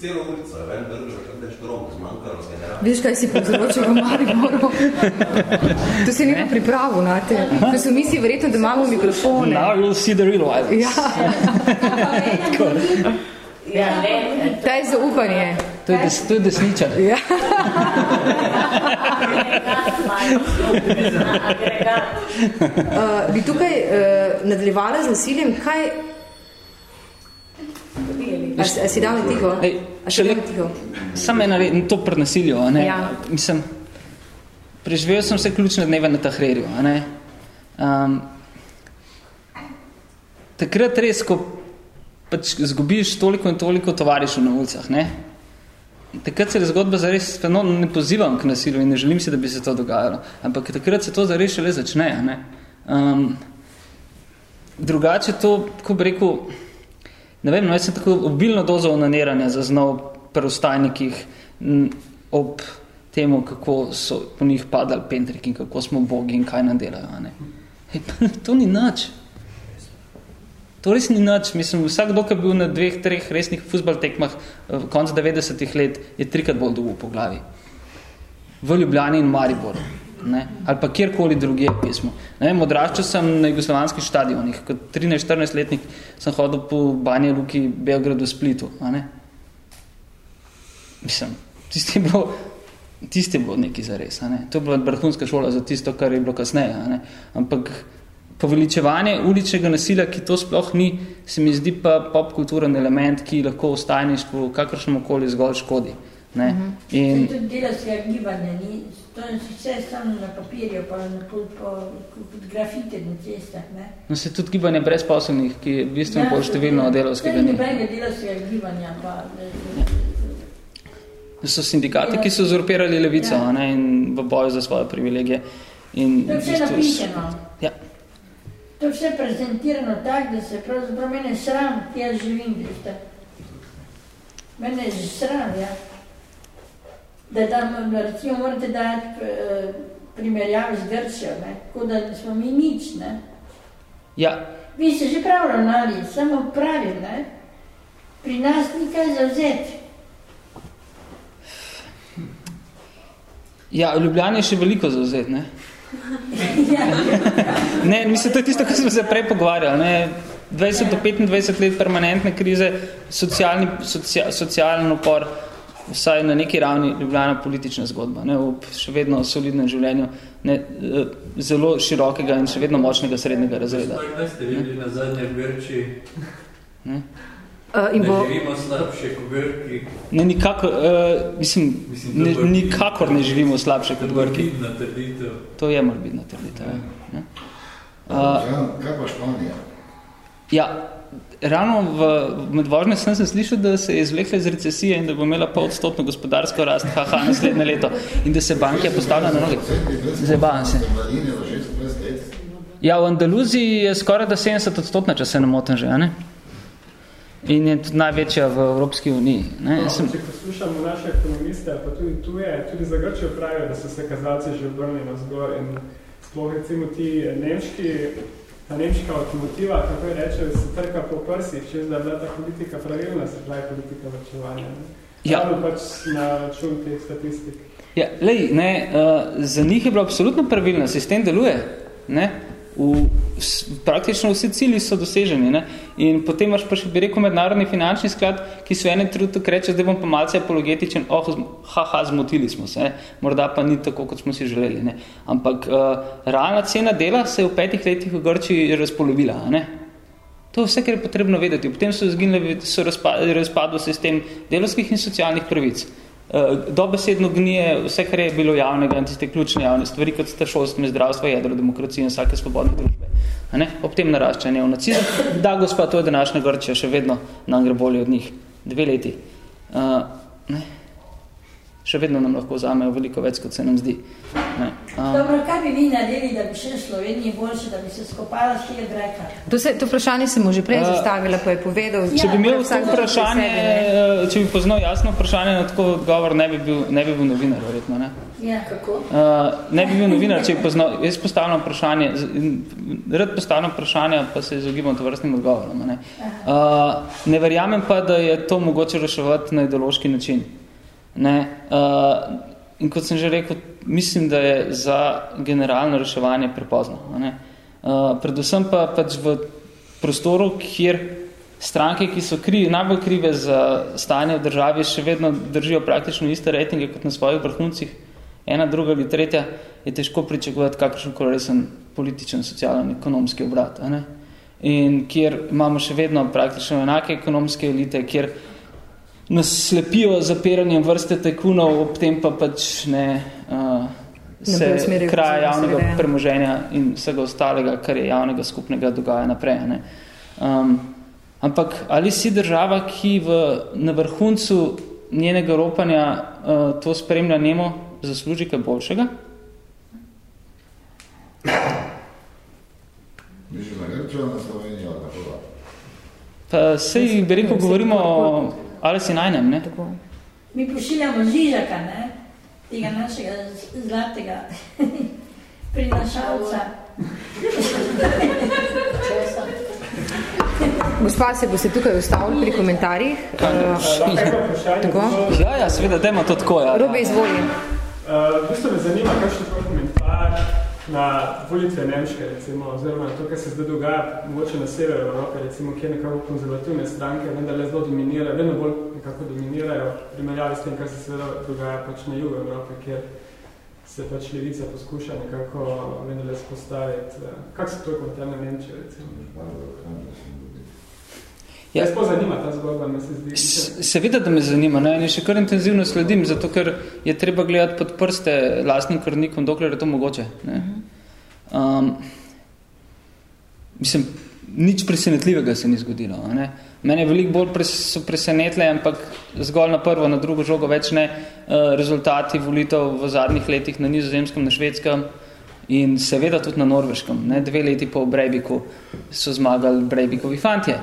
Celo ulico, ven, drža, kaj te štrom, zmanjkalo se Viš, kaj si povzročil v Mariboru? to se nima pripravo, nate. To so misli verjetno, da imamo mikrofone. Now you'll see the real violence. Ja. ja. Ta je zaupanje. To je, des, to je desničar. Ja. uh, bi tukaj uh, nadaljevala z nasiljem, kaj... A, a si dal tiho? Ej, a dal na tiho? Sam ena to pred nasiljo, ne? Ja. Mislim, preživel sem vse ključne dneve na Tahrirju, ne? Um, takrat res, ko pač zgubiš toliko in toliko tovarišov na ulicah, ne? Takrat se je zgodba zares, no, ne pozivam k nasilju in ne želim si, da bi se to dogajalo, ampak takrat se to zares šele začne. Ne? Um, drugače to, ko bi rekel, ne vem, no, jaz sem tako obilno dozo onaniranja zaznal pri ustajnikih ob temu, kako so po njih padali pentriki in kako smo bogi in kaj nam delajo. Ne? Hej, to ni nič. To res ni nič. Mislim, vsak dok je bil na dveh, treh resnih futbal tekmah v koncu 90-ih let, je trikrat bolj dolgo po glavi. V Ljubljani in Mariboru. Ne? Ali pa kjerkoli druge pismo. Ne vem, odraščal sem na jugoslovanskih stadionih. Kot 13-14 letnik sem hodil po Banje Luki, Belgradu, Splitu. A ne? Mislim, tisti je bilo, tisti je bilo neki zares. Ne? To je bila vrhunska šola za tisto, kar je bilo kasneje. Ampak poveličevanje uličnega nasilja, ki to sploh ni, se mi zdi pa popkulturen element, ki lahko v stajništvu kakršnem okoli zgolj škodi. Ne? Uh -huh. In... To je tudi delovskega gibanja, ni? to je vse samo na papirju, pa na po, po, po grafite na cestah. Ne? No, se tudi gibanje brezposobnih, ki je bistveno ja, bolj številno delovskega ni. Ne, delovskega gibanja pa... Ne, ja. so sindikati, ki so uzurpirali levico Ja. ne, in v boju za svoje privilegije. In To je vse v bistvu napisano. Ja. To je vse prezentirano tako, da se pravzaprav mene sram, ki jaz živim, veste. Mene je sram, ja. Da, da, da recimo morate dati eh, primerjavo z Grčijo, ne, kot da smo mi nič, ne. Ja, Vi ste že prav ravnali, samo pravim, ne. Pri nas ni kaj zavzeti. ja, v Ljubljani je še veliko zauzet, ne? Ne, mislim, to je tisto, kar smo se prej pogovarjali. Ne? 20 do 25 let permanentne krize, socialni, socia, socialen upor, vsaj na neki ravni Ljubljana politična zgodba, ne? ob še vedno solidnem življenju, ne? eh, zelo širokega in še vedno močnega srednjega razreda. Kdaj ste videli na zadnje v Grčiji? Uh, in Ne bo, živimo slabše kot Grki. Ne, nikakor, uh, mislim, Mislim, ne, to je- nikakor ne živimo slabše kot Grki. Morbidna trditev. To je morbidna trditev. ja. Ne? Uh, Ja, kaj pa Španija? Ja, ravno v, med vožnje sem se slišal, da se je izvlekla iz recesije in da bo imela pol odstotno gospodarsko rast haha naslednje leto in da se banke postavlja na noge. Zabavam se. Mladine v 26 let. Ja, v Andaluziji je skoraj da 70 odstotna, če se ne motim že, a ne? In je tudi največja v Evropski uniji. Ne? No, sem, če poslušamo naše ekonomiste, pa tudi tuje, tudi za Grčijo pravijo, da so se kazalci že obrnili navzgor in sploh recimo ti nemški, ta nemška avtomotiva, kako je reče, se trka po prsih, čez da je bila ta politika pravilna, se pravi politika vrčevanja. Ne? Ja. Ravno pač na račun teh statistik. ja, lej, ne, uh, za njih je bila absolutno pravilna, sistem deluje. Ne? V, praktično vsi cilji so doseženi. Ne? In potem imaš pa še, bi rekel, mednarodni finančni sklad, ki so enem trenutku reče, da bom pa malce apologetičen, oh, haha, zmotili smo se, ne? morda pa ni tako, kot smo si želeli. Ne? Ampak uh, realna cena dela se je v petih letih v Grčiji razpolovila. Ne? To je vse, kar je potrebno vedeti. Potem so izginili, so razpadli, razpadl sistem delovskih in socialnih pravic. Uh, dobesedno gnije vse, kar je bilo javnega in tiste ključne javne stvari, kot sta šolstvo, zdravstvo, jedro, demokracije in vsake svobodne družbe. A ne? Ob tem narašča neonacizem. Da, gospa, to je današnja Grčija, še vedno nam gre bolje od njih. Dve leti. Uh, ne? Še vedno nam lahko vzamejo veliko več, kot se nam zdi. Ne? Um, Dobro, kaj bi vi naredili, da bi še Sloveniji boljše, da bi se skopala s tega dreka? to, se, to vprašanje sem mu že prej Uh, zastavila, pa je povedal. Če bi imel to vsak vprašanje, sebe, ne. eh, če bi poznal jasno vprašanje na tako odgovor, ne bi bil, ne bi bil novinar, verjetno. Ne? Ja, kako? Uh, ne bi bil novinar, če bi poznal. Jaz postavljam vprašanje, rad postavljam vprašanja, pa se izogibam to vrstnim odgovorom. Ne? Uh, ne verjamem pa, da je to mogoče reševati na ideološki način. Ne? Uh, in kot sem že rekel, mislim, da je za generalno reševanje prepozno. Ne? Uh, predvsem pa pač v prostoru, kjer stranke, ki so kri, najbolj krive za stanje v državi, še vedno držijo praktično iste rejtinge kot na svojih vrhuncih, ena, druga ali tretja, je težko pričakovati kakršen resen političen, socialen, ekonomski obrat. Ne? In kjer imamo še vedno praktično enake ekonomske elite, kjer nas slepijo zapiranjem vrste tajkunov, ob tem pa pač ne, uh, Ne se preusmerijo kraja javnega seveda, ja. premoženja in vsega ostalega, kar je javnega skupnega, dogaja naprej. a Ne? Um, ampak ali si država, ki v, na vrhuncu njenega ropanja uh, to spremlja nemo, zasluži kaj boljšega? Misliš na Grčijo, na Slovenijo, kako da? Pa sej, bi rekel, govorimo o Alesi Najnem, ne? Tako. Mi pošiljamo Žižaka, ne? tega našega zlatega prinašalca. Gospa, se boste tukaj ustavili pri komentarjih? Uh, Tako. Ja, ja, seveda, dajmo to tako, ja. Robe izvoli. Uh, v bistvu me zanima, kakšen komentar na volitve Nemške, recimo, oziroma to, kar se zdaj dogaja, mogoče na severu Evrope, recimo, kjer nekako konzervativne stranke vendarle zelo dominirajo, vedno bolj nekako dominirajo, v primerjavi s tem, kar se seveda dogaja pač na jugu Evrope, kjer se pač levica poskuša nekako vendarle spostaviti. Uh, kak se to komentar na Nemčijo, recimo? Ja. Ja. Jaz pa zanima ta zgodba, me se zdi. S- Seveda, da me zanima, ne, in še kar intenzivno sledim, zato ker je treba gledati pod prste lastnim krvnikom, dokler je to mogoče. Ne. Um, mislim, nič presenetljivega se ni zgodilo. Ne? Mene veliko bolj pres, so presenetle, ampak zgolj na prvo, na drugo žogo več ne uh, rezultati volitev v zadnjih letih na nizozemskem, na švedskem in seveda tudi na norveškem. Ne? Dve leti po Breiviku so zmagali Breivikovi fantje.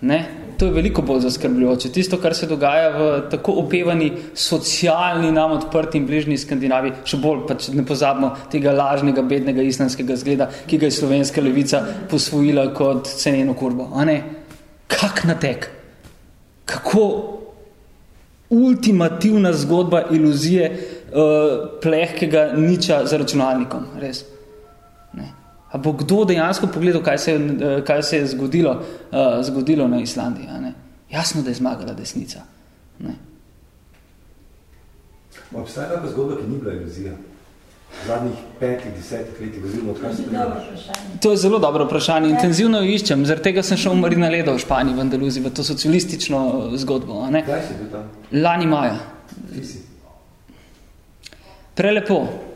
Ne? To je veliko bolj zaskrbljujoče. Tisto, kar se dogaja v tako opevani socialni, nam odprti in bližnji Skandinaviji, še bolj pa če ne pozabimo tega lažnega, bednega islamskega zgleda, ki ga je slovenska levica posvojila kot ceneno kurbo. A ne? Kak natek? Kako ultimativna zgodba iluzije uh, plehkega niča za računalnikom, res. A bo kdo dejansko pogledal, kaj se, je, kaj se je zgodilo, uh, zgodilo na Islandiji? A ne? Jasno, da je zmagala desnica. Ne. Obstaja kakšna zgodba, ki ni bila iluzija? V zadnjih petih, desetih letih, oziroma odkar vprašanje. To je zelo dobro vprašanje. Intenzivno jo iščem. Zaradi tega sem šel v Marina Ledo v Španiji, v Andaluziji, v to socialistično zgodbo. A ne? Kdaj si bil tam? Lani maja. Prelepo.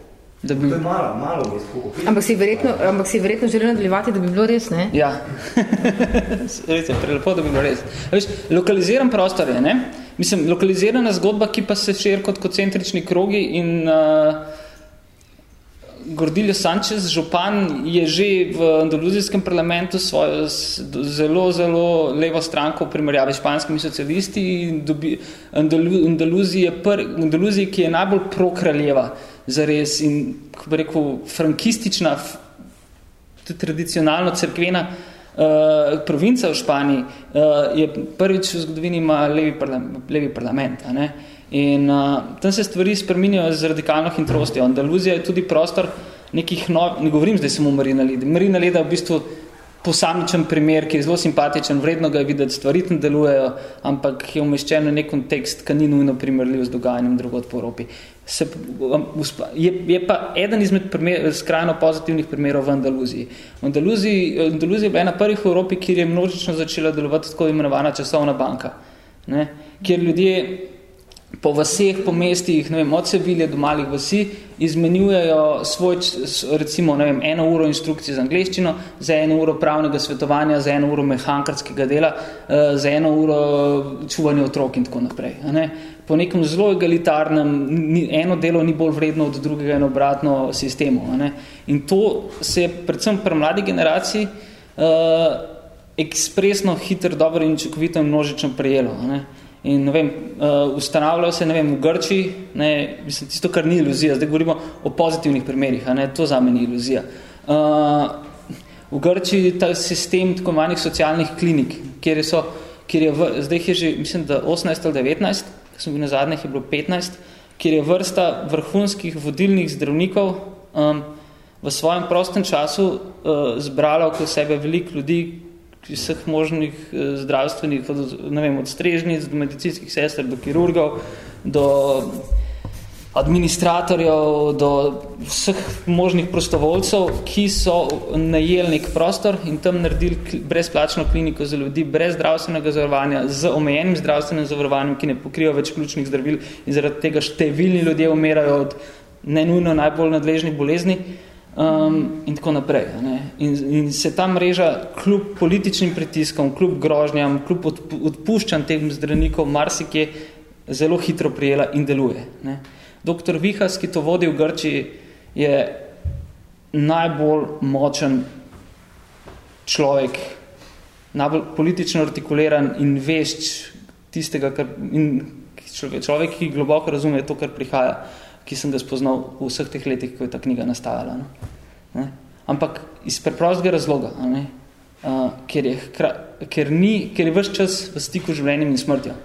Da bi... To je malo, malo mest, koliko? Ampak si verjetno, ampak si verjetno želel nadaljevati, da bi bilo res, ne? Ja, res je, prelepo, da bi bilo res. Veš, lokaliziran prostor je, ne? Mislim, lokalizirana zgodba, ki pa se širi kot koncentrični krogi in uh, Gordilio Sanchez, župan, je že v andaluzijskem parlamentu svojo zelo, zelo levo stranko v primerjavi s španskimi socialisti in dobi, Andalu, Andaluziji, je pr, Andaluziji, ki je najbolj prokraljeva zares in, kako bi rekel, frankistična, tudi tradicionalno cerkvena uh, provinca v Španiji, uh, je prvič v zgodovini ima levi, parlam, levi parlament. A ne? In uh, tam se stvari spreminjajo z radikalno hitrostjo. Andaluzija je tudi prostor nekih nov, ne govorim zdaj samo Marina Leda. Marina Leda v bistvu posamičen primer, ki je zelo simpatičen, vredno ga je videti, stvari tam delujejo, ampak je umeščen v nek kontekst, ki ni nujno primerljiv z dogajanjem drugod po Evropi. Se, um, je, je pa eden izmed primer, skrajno pozitivnih primerov v Andaluziji. V Andaluziji, Andaluzija je bila ena prvih v Evropi, kjer je množično začela delovati tako imenovana časovna banka, ne? kjer ljudje po vaseh, po mestih, ne vem, od Sevilje do malih vasi, izmenjujejo svoj, recimo, ne vem, eno uro instrukcije za angleščino, za eno uro pravnega svetovanja, za eno uro mehankarskega dela, eh, za eno uro čuvanja otrok in tako naprej. A ne? Po nekem zelo egalitarnem, eno delo ni bolj vredno od drugega in obratno sistemu. A ne? In to se predvsem pri mladi generaciji uh, ekspresno, hitro, dobro in učinkovito in množično prijelo. A ne? In ne vem, uh, ustanavljal se, ne vem, v Grčiji, ne, mislim, tisto, kar ni iluzija, zdaj govorimo o pozitivnih primerih, a ne, to za ni iluzija. Uh, v Grčiji ta sistem tako manjih socialnih klinik, kjer so, kjer je, v, zdaj je že, mislim, da 18 ali 19, ko sem bil na zadnjih, je bilo 15, kjer je vrsta vrhunskih vodilnih zdravnikov um, v svojem prostem času uh, zbrala okoli sebe veliko ljudi, vseh možnih eh, zdravstvenih, od, ne vem, od strežnic, do medicinskih sester, do kirurgov, do administratorjev, do vseh možnih prostovoljcev, ki so najeli nek prostor in tam naredili brezplačno kliniko za ljudi, brez zdravstvenega zavarovanja, z omejenim zdravstvenim zavarovanjem, ki ne pokriva več ključnih zdravil in zaradi tega številni ljudje umirajo od nenujno najbolj nadležnih bolezni um, in tako naprej. Ne? In, in se ta mreža kljub političnim pritiskom, kljub grožnjam, kljub odp odpuščanj teh zdravnikov marsikje zelo hitro prijela in deluje. Ne? Doktor Vihas, ki to vodi v Grčiji, je najbolj močen človek, najbolj politično artikuliran in vešč tistega, kar, in človek, ki globoko razume to, kar prihaja ki sem ga spoznal v vseh teh letih, ko je ta knjiga nastajala. No? Ne? Ampak iz preprostega razloga, ne? Uh, ker, je hkra, ker, ni, ker je vse čas v stiku z življenjem in smrtjo,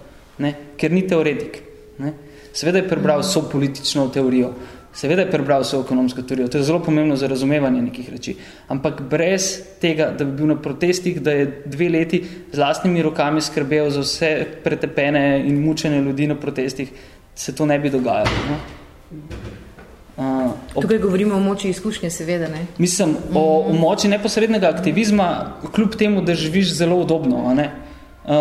ne? ker ni teoretik. Ne? Seveda je prebral vso politično teorijo, seveda je prebral vso ekonomsko teorijo, to je zelo pomembno za razumevanje nekih reči. Ampak brez tega, da bi bil na protestih, da je dve leti z lastnimi rokami skrbel za vse pretepene in mučene ljudi na protestih, se to ne bi dogajalo. No? Uh, ob, Tukaj govorimo o moči izkušnje, seveda, ne? mislim, o, o moči neposrednega aktivizma, kljub temu, da živiš zelo udobno, a ne? Uh,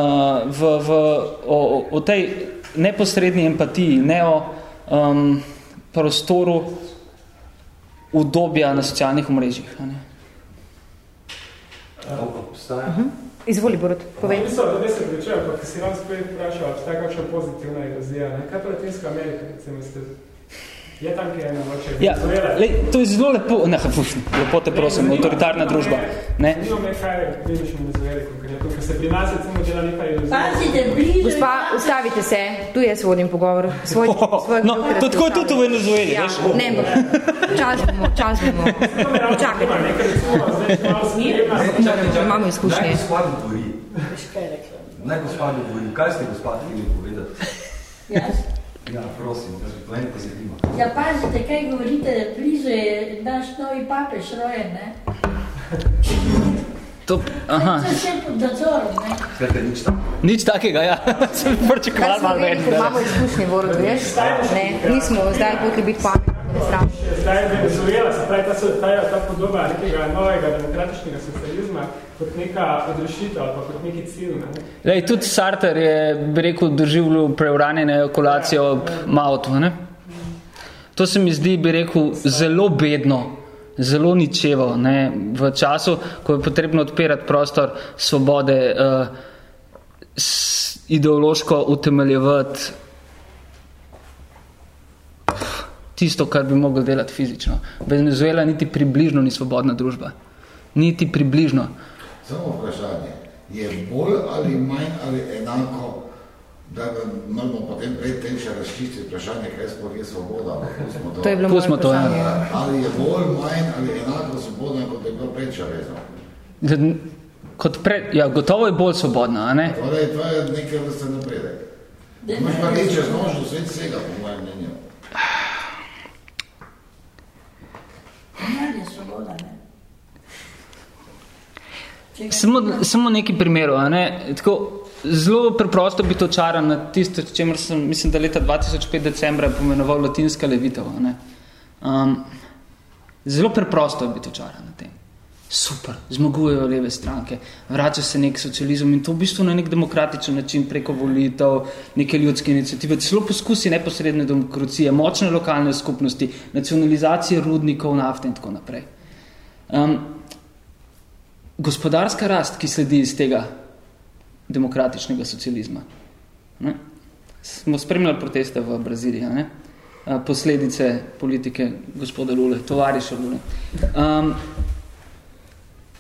v, v, o, o- tej neposredni empatiji, ne o um, prostoru udobja na socialnih omrežjih. A ne? obstaja. Izvoli, Borut, povej. Mislim, da se pričujem, pa si vam spet vprašal, obstaja kakšna pozitivna iluzija. Ne? Kaj pa Latinska Amerika, recimo, ste... Je tam, ki je mogoče Ja, Venezuela? lej, to je zelo lepo, ne, lepo te prosim, avtoritarna družba. Ne? Zanima me, kaj vidiš v Venezueli konkretno, ker se pri nas recimo dela neka iluzija. Pazite, bliže. Gospa, ustavite se, tu jaz vodim pogovor. Svoj, svoj No, to tako je tudi v Venezueli, ja, veš. Ne, bo. čas bomo, čas bomo. Nekaj malo smirna. imamo izkušnje. Naj gospod govori. Naj gospod govori. Kaj ste gospod hteli povedati? Jaz? Ja, prosim, da bi povedi, ko se ima. Ja, pazite, kaj govorite, blizu je naš novi papež rojen, ne? To, aha, To je pod nadzorom, ne? Skratka, nič tam. nič takega, ja. Sem pričakoval malo več. imamo izkušnje, Borut, veš? Ne, nismo zdaj hoteli biti pametni. Zdaj je Venezuela, se pravi, ta, so- ta, ta podoba nekega novega demokratičnega socializma kot neka odrešitev ali pa kot neki cilj. Ne? Lej, tudi Sarter je, bi rekel, doživljal preuranjene ekulacijo ob Mautu. Ne? To se mi zdi, bi rekel, zelo bedno, zelo ničevo. Ne? V času, ko je potrebno odpirati prostor svobode, uh, ideološko utemeljevati tisto, kar bi mogel delati fizično. Venezuela niti približno ni svobodna družba. Niti približno. Samo vprašanje, je bolj ali manj ali enako, da moramo potem pred tem še razčistiti vprašanje, kaj sploh je svoboda, pustimo to. To je bilo Pustimo to, ja. Ali je bolj, manj ali enako svobodna, kot je bilo pred Čavezom? Da- Kot pred, ja, gotovo je bolj svobodna, a ne? Torej, to je nekaj vrste napredek. Imaš pa reči, čez nož do svet vsega, po mojem mnenju. Mar je svoboda, ne? Samo, samo neki primerov, ne? Tako, zelo preprosto biti očaran na tisto, čemer sem, mislim, da leta 2005 decembra pomenoval latinska levitev, ne? Um, zelo preprosto je biti očaran na tem. Super, zmagujejo leve stranke, vrača se nek socializem in to v bistvu na nek demokratičen način preko volitev, neke ljudske inicijative, celo poskusi neposredne demokracije, močne lokalne skupnosti, nacionalizacije rudnikov, nafte in tako naprej. Um, gospodarska rast, ki sledi iz tega demokratičnega socializma. Ne? Smo spremljali proteste v Braziliji, ne? Posledice politike gospoda Lule, tovariša Lule. Um,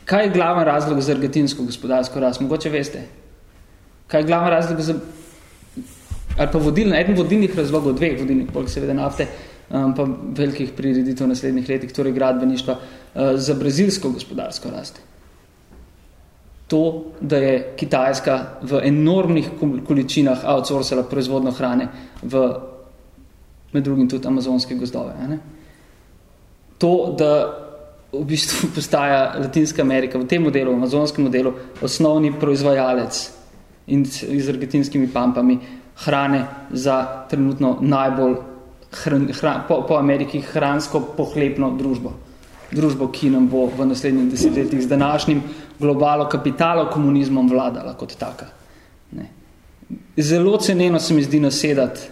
kaj je glaven razlog za argentinsko gospodarsko rast? Mogoče veste. Kaj je glaven razlog za ali pa vodilna, eden vodilnih razlogov, dveh vodilnih, poleg seveda nafte, um, pa velikih prireditev v naslednjih letih, torej gradbeništva, uh, za brazilsko gospodarsko rast. To, da je Kitajska v enormnih kol- količinah outsourcala proizvodno hrane v med drugim tudi amazonske gozdove. Ne? To, da v bistvu postaja Latinska Amerika v tem modelu, v amazonskem modelu, osnovni proizvajalec in z argentinskimi pampami hrane za trenutno najbolj hran, hran, po, po Ameriki hransko pohlepno družbo. Družbo, ki nam bo v naslednjih desetletjih z današnjim globalo kapitalo komunizmom vladala kot taka. Ne. Zelo ceneno se mi zdi nasedati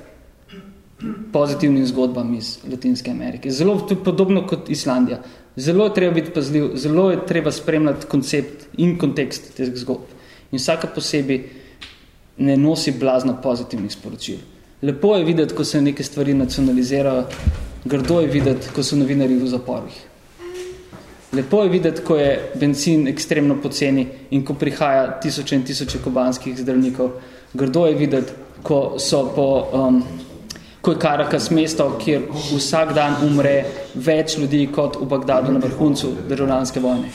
pozitivnim zgodbam iz Latinske Amerike. Zelo podobno kot Islandija. Zelo je treba biti pazljiv, zelo je treba spremljati koncept in kontekst teh zgodb. In vsaka posebej ne nosi blazno pozitivnih sporočil. Lepo je videti, ko se neke stvari nacionalizirajo, grdo je videti, ko so novinari v zaporih. Lepo je videti, ko je benzin ekstremno poceni in ko prihaja tisoče in tisoče kubanskih zdravnikov. Grdo je videti, ko so po um, ko je Karakas mesto, kjer vsak dan umre več ljudi kot v Bagdadu na vrhuncu državljanske vojne.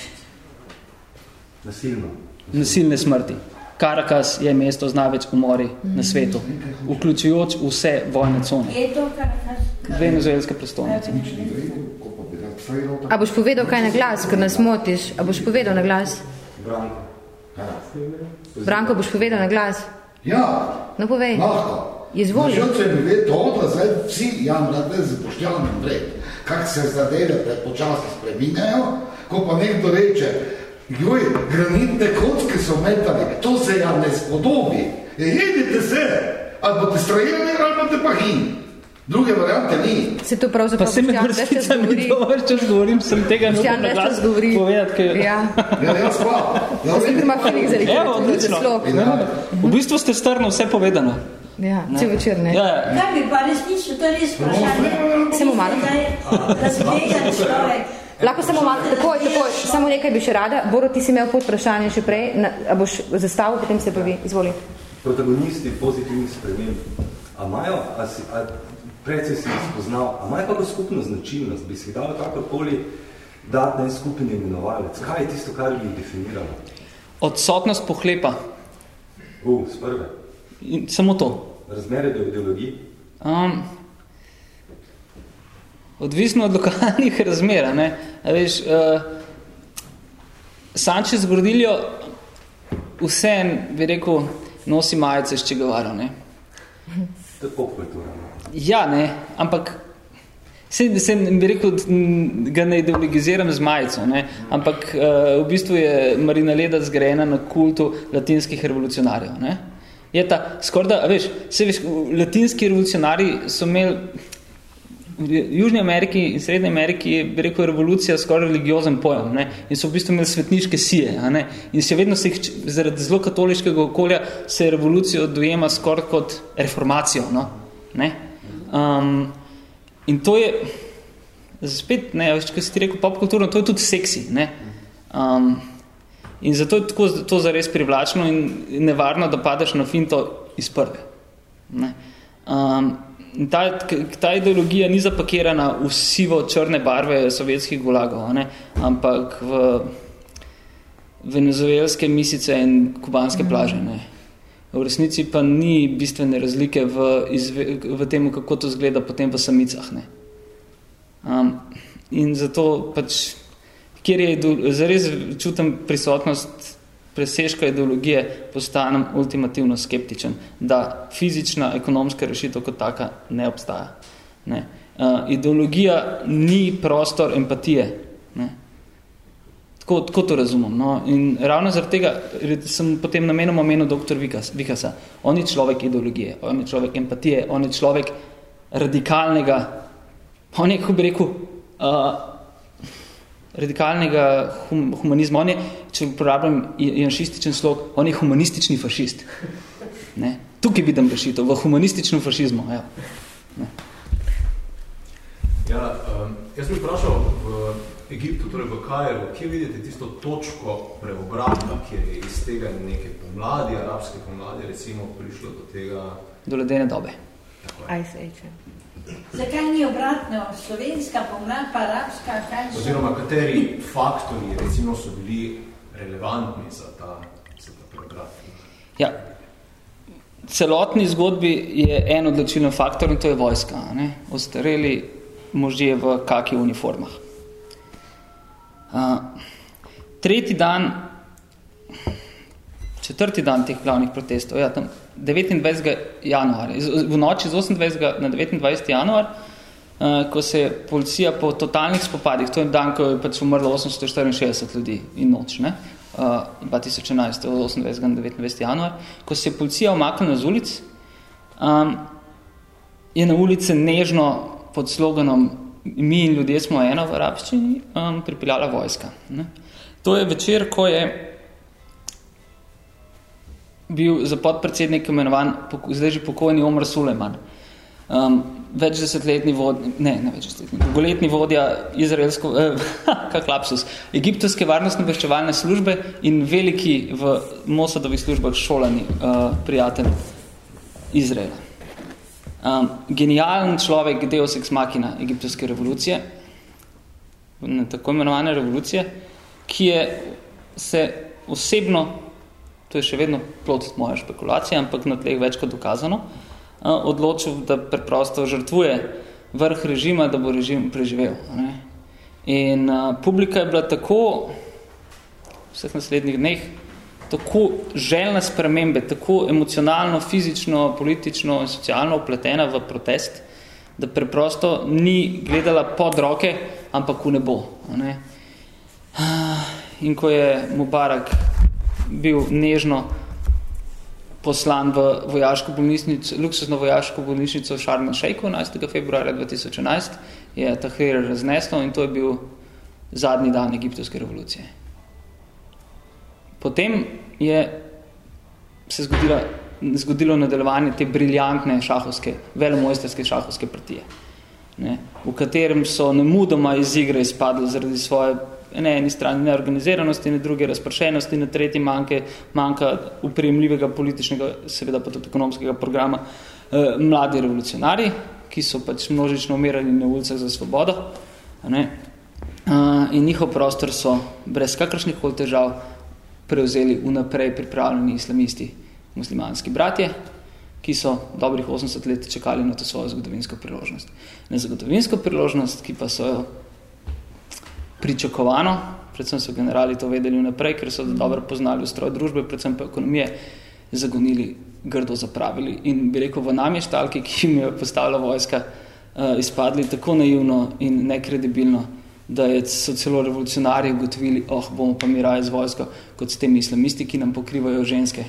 Nasilno. Nasilne smrti. Karakas je mesto z največ umori na svetu, vključujoč vse vojne cone. Je to, kar kar- Venezuelska prestolnica. A boš povedal kaj na glas, ker nas motiš? A boš povedal na glas? Branko. Branko, boš povedal na glas? Ja, No povej. lahko. Izvoli. Želce mi ve to, da zdaj vsi jamrate z Boštjanom pred, kak se zadeve prepočasno spreminjajo, ko pa nekdo reče, joj, granitne kocke so metali, to se ja ne spodobi. Jedite se, ali boste strajeni, ali boste pa hin. Druge variante ni. Se to pravzaprav Pa se med vrsticami govori. to več čas govorim, sem tega upam na glas povedati, ker... Ja. Ja, jaz pa. Ja, Jaz ima feeling za Evo, literaturo, za odlično. ja, V bistvu ste strno vse povedano. Ja, cel večer, ne. Ja, ja. Kaj bi pa resnično, to je res vprašanje. Samo malo. Da je razgledan človek. Lahko samo malo, takoj, takoj, samo nekaj bi še rada. Boro, ti si imel pod vprašanje še prej, na, a boš zastavil, potem se pa vi, izvoli. protagonisti pozitivnih sprememb, a imajo, a si, a precej si spoznal, a imajo kako skupno značilnost, bi si dalo kakorkoli dati na en skupin imenovalec? Kaj je tisto, kar bi definiralo? Odsotnost pohlepa. U, z prve. In samo to. Razmere do ideologij. Um, odvisno od lokalnih razmer, ne. A veš, uh, Sanchez Gordillo vse, bi rekel, nosi majice s Čegevaro, ne. To je popkultura. no. Ja, ne, ampak se, se bi rekel, m, ga ne ideologiziram z majico, ne, ampak uh, v bistvu je Marina Leda zgrajena na kultu latinskih revolucionarjev, ne. Je ta, skoraj da, a veš, se veš, latinski revolucionarji so imeli v Južni Ameriki in Srednji Ameriki je, bi rekel, revolucija skoraj religiozen pojem, ne? in so v bistvu imeli svetniške sije, a ne? in še vedno se jih, zaradi zelo katoliškega okolja, se revolucijo dojema skoraj kot reformacijo, no? ne? Um, in to je, spet, ne, več, ko si ti rekel popkulturno, to je tudi seksi, ne? Um, in zato je tako, to zares privlačno in nevarno, da padeš na finto iz prve. Ne? Um, in ta, ta ideologija ni zapakirana v sivo črne barve sovjetskih gulagov, ne? ampak v venezuelske misice in kubanske plaže. Ne? V resnici pa ni bistvene razlike v, izve, v tem, kako to zgleda potem v samicah. Ne? Um, in zato pač, kjer je ideo- zares čutim prisotnost presežka ideologije, postanem ultimativno skeptičen, da fizična, ekonomska rešitev kot taka ne obstaja. Ne. Uh, ideologija ni prostor empatije. Ne. Tako, tako to razumem. No? In ravno zaradi tega sem potem namenom omenil dr. Vikas, Vikasa. On je človek ideologije, on je človek empatije, on je človek radikalnega, on je, kako bi rekel, uh, radikalnega hum, humanizma. On je, če uporabljam janšističen slog, on je humanistični fašist. Ne? Tukaj vidim rešitev, v humanističnem fašizmu. Ja. Ja, um, jaz bi vprašal v Egiptu, torej v Kairu, kje vidite tisto točko preobrata, kjer je iz tega neke pomladi, arabske pomladi, recimo prišlo do tega Do ledene dobe. Ice Age. Zakaj ni obratno? Slovenska pomlad, pa arabska, kaj so? Oziroma, kateri faktori recimo so bili relevantni za ta, za ta preobrat? Ja. Celotni zgodbi je en odločilen faktor in to je vojska. a Ne? Ostareli možje v kaki uniformah. Uh, tretji dan, četrti dan teh glavnih protestov, ja, tam 29. januarja, v noči z 28. na 29. januar, uh, ko se je policija po totalnih spopadih, to je dan, ko je pač umrlo 864 ljudi in noč, ne? Uh, 2011, od 28. na 29. januar, ko se je policija omaknila z ulic, um, je na ulice nežno pod sloganom mi in ljudje smo eno v arabščini um, pripeljala vojska. Ne? To je večer, ko je bil za podpredsednik imenovan zdaj že pokojni Omar Suleman. Um, več desetletni vodja, ne, ne več desetletni, dolgoletni vodja izraelsko, eh, kak lapsus, egiptovske varnostno obveščevalne službe in veliki v Mossadovih službah šolani uh, prijatelj Izraela. Um, genijalen človek, deus ex machina egiptovske revolucije, ne, tako imenovane revolucije, ki je se osebno, to je še vedno plod moje špekulacije, ampak na tleh več kot dokazano, uh, odločil, da preprosto žrtvuje vrh režima, da bo režim preživel. Ne? In uh, publika je bila tako v vseh naslednjih dneh tako željna spremembe, tako emocionalno, fizično, politično in socialno upletena v protest, da preprosto ni gledala pod roke, ampak v nebo. Ne? In ko je Mubarak bil nežno poslan v vojaško bolnišnico, luksuzno vojaško bolnišnico v Sharm el Sheikhu 11. februarja 2011 je Tahrir razneslo in to je bil zadnji dan egiptovske revolucije. Potem je se zgodilo, zgodilo nadaljevanje te briljantne šahovske, velomojsterske šahovske partije, ne, v katerem so nemudoma iz igre izpadli zaradi svoje na eni strani neorganiziranosti, na druge razpršenosti, na tretji manjke, manjka uprijemljivega političnega, seveda pa tudi ekonomskega programa eh, mladi revolucionari, ki so pač množično umirali na ulicah za svobodo. Ne? Uh, in njihov prostor so brez kakršnih težav prevzeli vnaprej pripravljeni islamisti, muslimanski bratje, ki so dobrih 80 let čakali na to svojo zgodovinsko priložnost. Na zgodovinsko priložnost, ki pa so jo pričakovano, predvsem so generali to vedeli vnaprej, ker so dobro poznali ustroj družbe, predvsem pa ekonomije, zagonili, grdo zapravili. In bi rekel, v nami štalki, ki jim je postavila vojska, uh, izpadli tako naivno in nekredibilno, da so celo revolucionarji ugotovili, oh, bomo pa mi raje z vojsko, kot s temi islamisti, ki nam pokrivajo ženske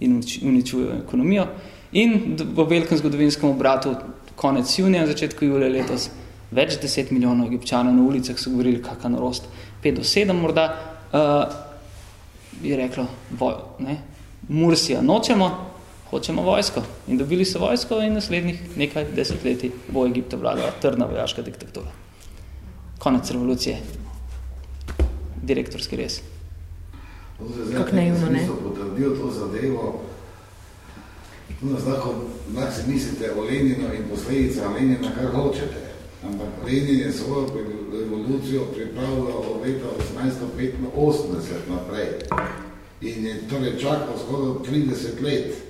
in uničujejo ekonomijo. In v velikem zgodovinskem obratu konec junija, začetku julija letos, več deset milijonov egipčanov na ulicah so govorili, kakva norost, pet do sedem morda, uh, je reklo, voj, ne, Mursija nočemo, hočemo vojsko. In dobili so vojsko in naslednjih nekaj desetletij bo Egipta vladala trdna vojaška diktatura. Konec revolucije. Direktorski res. Kako naivno, ne? potrdil to zadevo, tu nas lahko, lahko si mislite o Leninu in posledica Lenina, kar hočete. Ampak Lenin je svojo revolucijo pripravljal od leta 1885 naprej. In je torej čakal skoraj 30 let,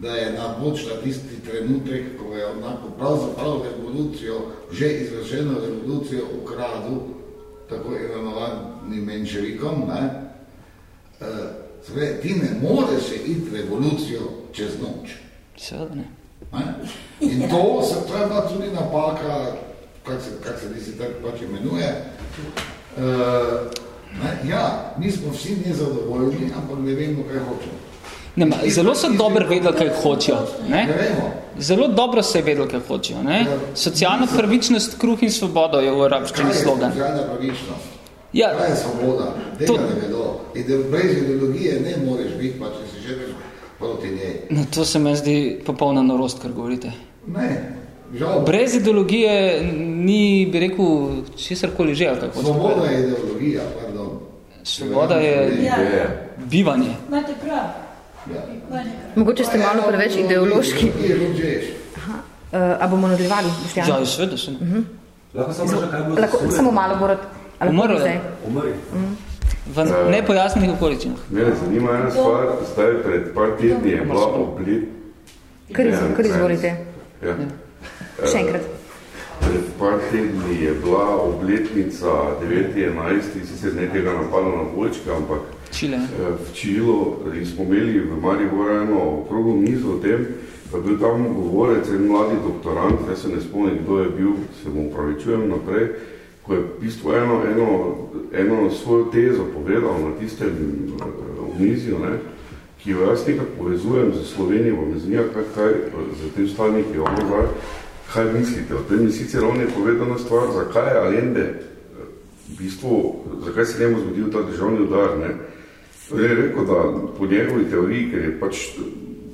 da je napočila tisti trenutek, ko je onako pravzaprav revolucijo, že izvršeno revolucijo ukradil, tako imenovanim menševikom, ne? Uh, Sve, ti ne moreš iti revolucijo čez noč. Seveda ne. ne? In to se treba tudi napaka kak se, kak se disi tako pač imenuje. Uh, ne, ja, mi smo vsi nezadovoljni, ampak ne vemo, kaj hočemo. Ne, ma, zelo so dobro vedeli, kaj hočejo. Ne? Zelo dobro se je vedeli, kaj hočejo. Ne? Socialna pravičnost, kruh in svobodo je v arabščini slogan. Socialna pravičnost. Ja. Kaj je svoboda? Tega to... ne vedo. Ide, brez ideologije ne moreš biti, pa če si že proti njej. No, to se me zdi popolna norost, kar govorite. Ne, Žal. Brez ideologije ni, bi rekel, česarkoli že, ali kako Svoboda je ideologija, pardon. Svoboda je Ja. bivanje. Imate prav. Ja. Mogoče ste malo preveč ideološki. Ljudeš. Uh, a bomo nadaljevali, Boštjan? Ja, seveda se ne. Lahko samo še kaj bilo Lahko, samo malo, Borat. A lahko Umrl je. Umrli. V nepojasnenih okoličinah. Mene zanima ena stvar, zdaj pred par tedni je bila oblet... Kar, iz, kar izvolite. Ja. Še enkrat. Pred par tedni je bila obletnica 9.11. sicer ne tega napada na dvojčke, ampak Čile. eh, v Čilu in smo imeli v Mariboru eno okroglo mizo o tem, pa je bil tam govorec, en mladi doktorant, jaz se ne spomnim, kdo je bil, se mu upravičujem naprej, ko je v bistvu eno, eno, eno svojo tezo povedal na tistem eh, omizju, ne, ki jo jaz nekako povezujem z Slovenijo, pa me zanima, kaj, kaj za tem stavniki je ono zdaj, kaj mislite o tem? In sicer on je povedal na stvar, zakaj je Allende, eh, v bistvu, zakaj se njemu zgodil ta državni udar, ne? On je rekel, da po njegovi teoriji, ker je pač,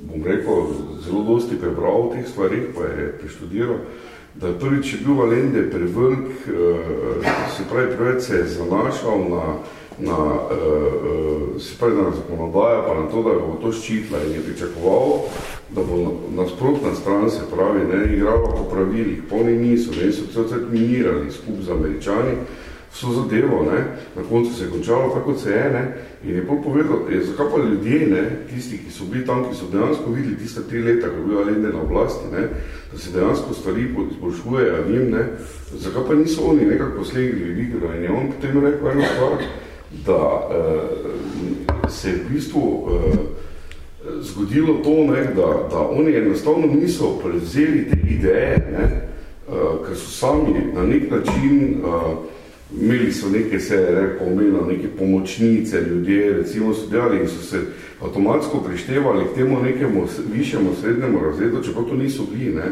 bom rekel, zelo dosti prebral o teh stvarih, pa je preštudiral, da je prvič je bil Allende prevrk, eh, se pravi, preveč se je zanašal na, na eh, se pravi, na zakonodajo, pa na to, da bo to ščitla in je pričakoval, da bo nasprotna stran, se pravi, ne, igrala po pravilih, pa oni niso, ne, so cel cel minirali skup z američani, vso zadevo, ne, na koncu se je končalo tako, kot se je, ne, in je pol povedal, je, zakaj pa ljudje, ne, tisti, ki so bili tam, ki so dejansko videli tista tri leta, ko je bil Allende na oblasti, ne, da se dejansko stvari izboljšujejo njim, ne, zakaj pa niso oni nekako poslegli ljudi, in je on potem rekel eno stvar, da eh, se je v bistvu eh, zgodilo to, ne, da, da oni enostavno niso prevzeli te ideje, ne, uh, ker so sami na nek način uh, imeli so neke, se je rekel, omenil, neke pomočnice, ljudje, recimo so delali in so se avtomatsko prištevali k temu nekemu višjemu srednjemu razredu, čeprav to niso bili, ne.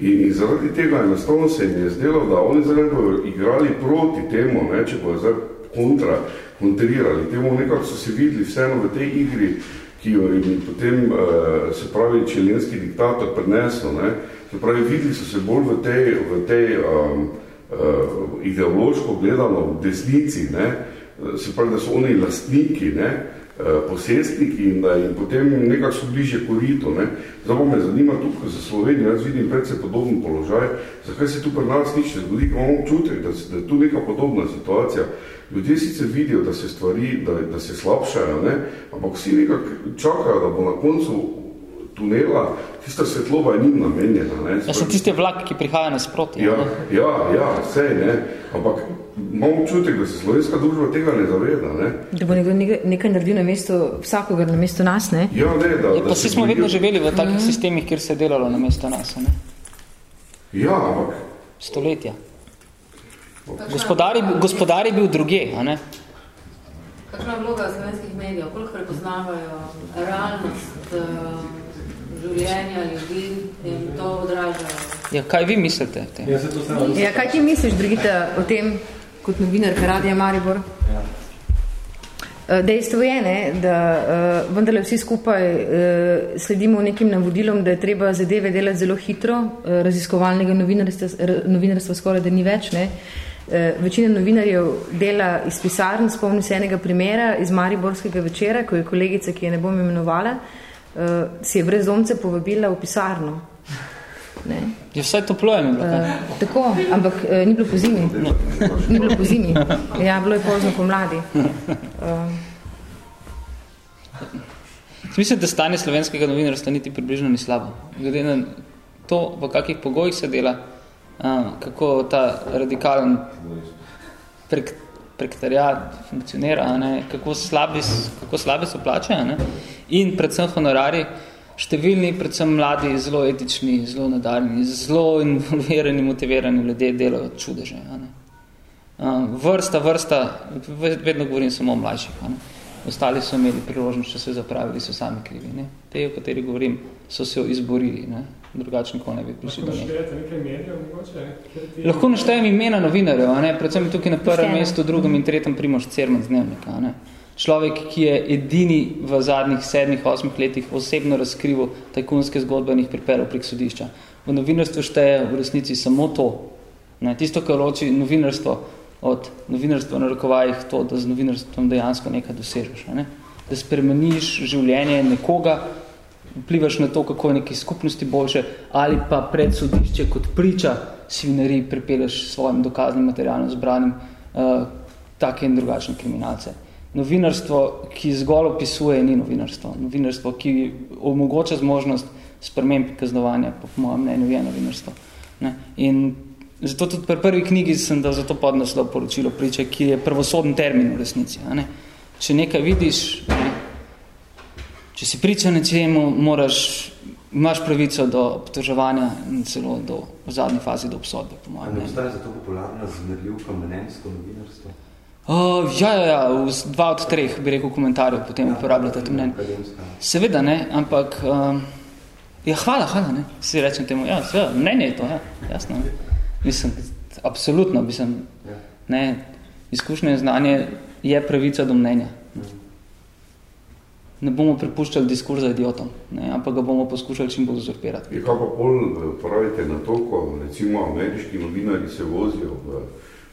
In, in zaradi tega enostavno se jim je zdelo, da oni zdaj bodo igrali proti temu, ne, če bodo zdaj kontra, kontrirali temu, nekako so se videli vseeno v tej igri, ki jo jim potem, uh, se pravi, čilenski diktator prinesel, ne, se pravi, videli so se bolj v tej, v tej um, uh, ideološko gledano v desnici, ne, se pravi, da so oni lastniki, ne, uh, posestniki in da jim potem nekako so bližje korito. Ne. Zdaj pa me zanima tukaj za Slovenijo, jaz vidim predvsej podoben položaj, zakaj se tu pri nas nič ne zgodi, imamo občutek, da, da je tu neka podobna situacija. Ljudje sicer vidijo, da se stvari, da, da se slabšajo, ne, ampak vsi nekako čakajo, da bo na koncu tunela, tista svetlova je njim namenjena. Ne? Ja, so tiste vlak, ki prihaja nasproti. Ja, ja, ja, vse, ne. Ampak imamo občutek, da se slovenska družba tega ne zaveda. Ne? Da bo nekdo nekaj naredil na mesto vsakogar na mesto nas, ne? Ja, ne, da... Ja, pa vsi smo vedno živeli v takih mm. sistemih, kjer se je delalo na mesto nas, ne? Ja, ampak... Stoletja. Gospodar je, gospodar je bil druge, a ne? Kakšna vloga slovenskih medijev? Koliko prepoznavajo realnost uh, življenja ljudi in to odražajo. Ja, kaj vi mislite? Te? Ja, ja, kaj ti misliš, Brigita, o tem, kot novinar Radija Maribor? Ja. Eh, dejstvo je, ne, da uh, vendarle vsi skupaj uh, sledimo nekim navodilom, da je treba zadeve delati zelo hitro, uh, raziskovalnega novinarstva, novinarstva skoraj da ni več. Ne. Uh, večina novinarjev dela iz pisarn, spomnim se enega primera iz Mariborskega večera, ko je kolegica, ki je ne bom imenovala, uh, uh, si je brezdomce povabila v pisarno. Ne? Je vsaj toplo je bilo, uh, Tako, ampak uh, ni bilo po zimi. No. Ni bilo po zimi. Ja, bilo je pozno po mladi. Uh. Mislim, da stanje slovenskega novinarstva niti približno ni slabo. Glede na to, v kakih pogojih se dela, uh, kako ta radikalen prek, prektariat funkcionira, ne? Kako, slabi, kako slabe so plače, ne? in predvsem honorari, številni, predvsem mladi, zelo etični, zelo nadaljni, zelo involvirani, motivirani ljudje delajo čudeže. Ne? Vrsta, vrsta, vedno govorim samo o mlajših. Ne? Ostali so imeli priložnost, če so zapravili, so sami krivi. Ne? Te, o kateri govorim, so se izborili. Ne? Drugačno, ko ne bi prišli do Lahko naštejem imena novinarjev, ne? predvsem tukaj na prvem mestu, drugem in tretjem primož Cerman z dnevnika. Ne? človek, ki je edini v zadnjih sedmih, osmih letih osebno razkrival tajkunske zgodbe in jih pripeljal prek sodišča. V novinarstvu šteje v resnici samo to. Ne, tisto, kar loči novinarstvo od novinarstva na rokovajih, to, da z novinarstvom dejansko nekaj dosežeš. Ne? Da spremeniš življenje nekoga, vplivaš na to, kako je neki skupnosti boljše, ali pa pred sodišče kot priča svinari pripeleš svojim dokaznim materialom zbranim uh, take in drugačne kriminalce novinarstvo, ki zgolj opisuje, ni novinarstvo. Novinarstvo, ki omogoča zmožnost sprememb kaznovanja, po mojem mnenju, je novinarstvo. Ne? In zato tudi pri prvi knjigi sem dal zato podnaslov poročilo priče, ki je prvosoden termin v resnici. Ne? Če nekaj vidiš? Če si priča nečemu, moraš, imaš pravico do obtoževanja in celo do, v zadnji fazi do obsodbe, po mojem. Ali obstaja zato popularna zmerljivka mnenjsko novinarstvo? Uh, ja, ja, ja, v dva od treh bi rekel komentarjev, potem ja, uporabljate to mnenje. Seveda ne, ampak uh, ja, hvala, hvala, ne, si rečem temu, ja, seveda, mnenje je to, ja, jasno. Ne. Mislim, absolutno, mislim, ja. ne, izkušnje znanje je pravica do mnenja. Ne bomo prepuščali diskurza idiotom, ne, ampak ga bomo poskušali čim bolj uzurpirati. Je pa pol eh, pravite na to, ko recimo ameriški novinari se vozijo v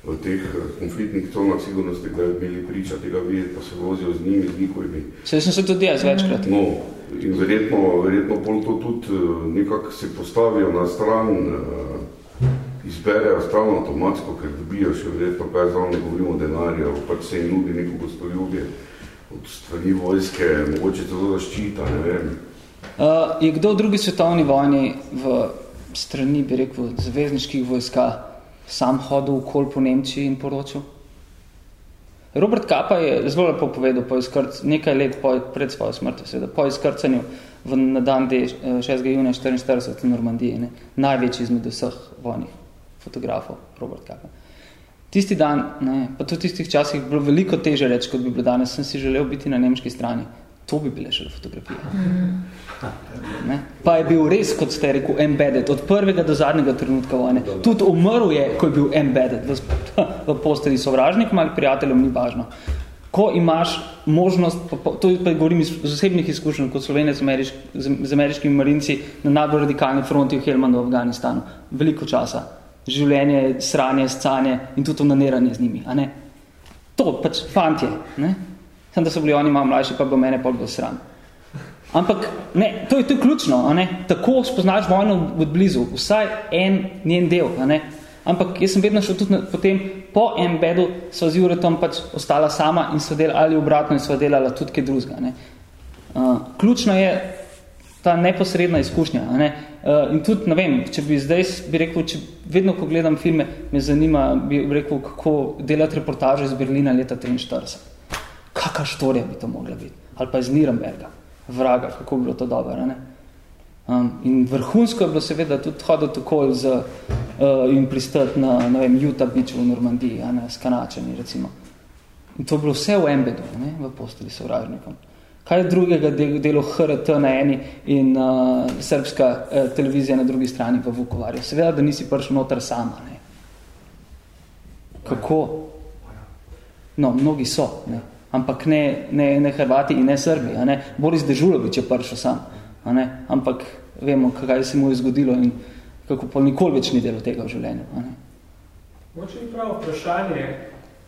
v teh eh, konfliktnih conah sigurno ste kdaj imeli priča tega videti, pa se vozijo z njimi, z njihovimi. Se sem se tudi jaz večkrat. No, in verjetno, verjetno pol to tudi eh, nekako se postavijo na stran, izberejo stran automatsko, ker dobijo še verjetno, kaj znam, ne govorimo denarja, pač se jim nudi neko gostoljubje od strani vojske, mogoče to zaščita, ne vem. Uh, je kdo v drugi svetovni vojni v strani, bi rekel, zvezdniških vojska sam hodil okol po Nemčiji in poročil. Robert Kapa je zelo lepo povedal po izkrc, nekaj let po, pred svojo smrtjo, seveda, po izkrcanju v, na dan D, 6. junija 44 v Normandiji, ne, največji izmed vseh vojnih fotografov, Robert Kapa. Tisti dan, ne, pa tudi tistih časih, bilo veliko teže reči, kot bi bilo danes, sem si želel biti na nemški strani. To bi bile šele fotografije. Ne? Pa je bil res, kot ste rekel, embedded, od prvega do zadnjega trenutka vojne. Tudi umrl je, ko je bil embedded v, v posteli sovražnikom ali prijateljem, ni važno. Ko imaš možnost, pa, pa, to pa govorim iz osebnih izkušenj kot slovenec z, ameriš, z, z ameriškimi marinci na najbolj radikalni fronti v Helmandu v Afganistanu. Veliko časa. Življenje, sranje, scanje in tudi onaniranje z njimi. A ne? To pač fantje. Ne? Sem, da so bili oni malo mlajši, pa bi mene pol bil sram. Ampak, ne, to je to ključno, a ne? tako spoznaš vojno od blizu, vsaj en njen del. A ne? Ampak jaz sem vedno šel tudi na, potem, po embedu so z Juretom pač ostala sama in so delala ali obratno in so delala tudi kaj drugega. Uh, ključno je ta neposredna izkušnja. Ne? Uh, in tudi, ne vem, če bi zdaj, bi rekel, če vedno, ko gledam filme, me zanima, bi rekel, kako delati reportažo iz Berlina leta 43 kakva štorija bi to mogla biti. Ali pa iz Nirnberga, vraga, kako bi bilo to dobro. Ne? Um, in vrhunsko je bilo seveda tudi hoditi okoli z, uh, in pristati na, ne vem, Utah Beach v Normandiji, ne, s Kanačani, recimo. In to je bilo vse v embedu, ne, v posteli sovražnikom. Kaj drugega del, delo HRT na eni in uh, srbska uh, televizija na drugi strani v Vukovarju? Seveda, da nisi prišel noter sama. Ne. Kako? No, mnogi so. Ne ampak ne, ne, ne Hrvati in ne Srbi. A ne? Boris Dežulovič je prišel sam, a ne? ampak vemo, kaj se mu je zgodilo in kako pa nikoli več ni delo tega v življenju. A ne? Moče ni prav vprašanje,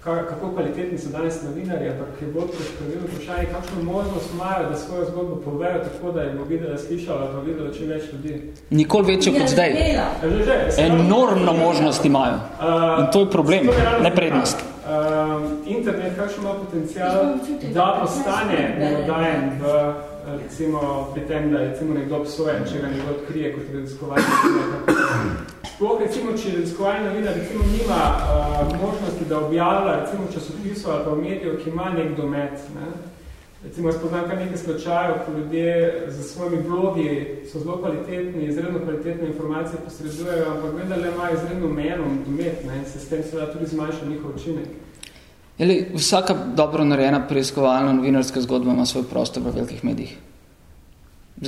kako kvalitetni so danes novinarji, ampak je bolj preškodilo vprašanje, kakšno možnost imajo, da svojo zgodbo povejo tako, da je bo videla, slišala, pa videla čim več ljudi. Nikoli večjo kot zdaj. Enormno možnost imajo. In to je problem, ne prednost um, internet kakšen ima potencial, da postane melodajen v, recimo, pri tem, da je recimo nekdo obsojen, če ga nekdo odkrije kot raziskovalni Sploh recimo, če raziskovalni novinar recimo nima uh, možnosti, da objavlja recimo časopisu ali pa v mediju, ki ima nek domet, ne? Recimo, jaz poznam kar nekaj slučajev, ko ljudje za svojimi blogi so zelo kvalitetni, izredno kvalitetne informacije posredujejo, ampak vendar le ima izredno meno domet ne, in se s tem seveda tudi zmanjša njihov učinek. Jeli, vsaka dobro narejena preiskovalna novinarska zgodba ima svoj prostor v velikih medijih.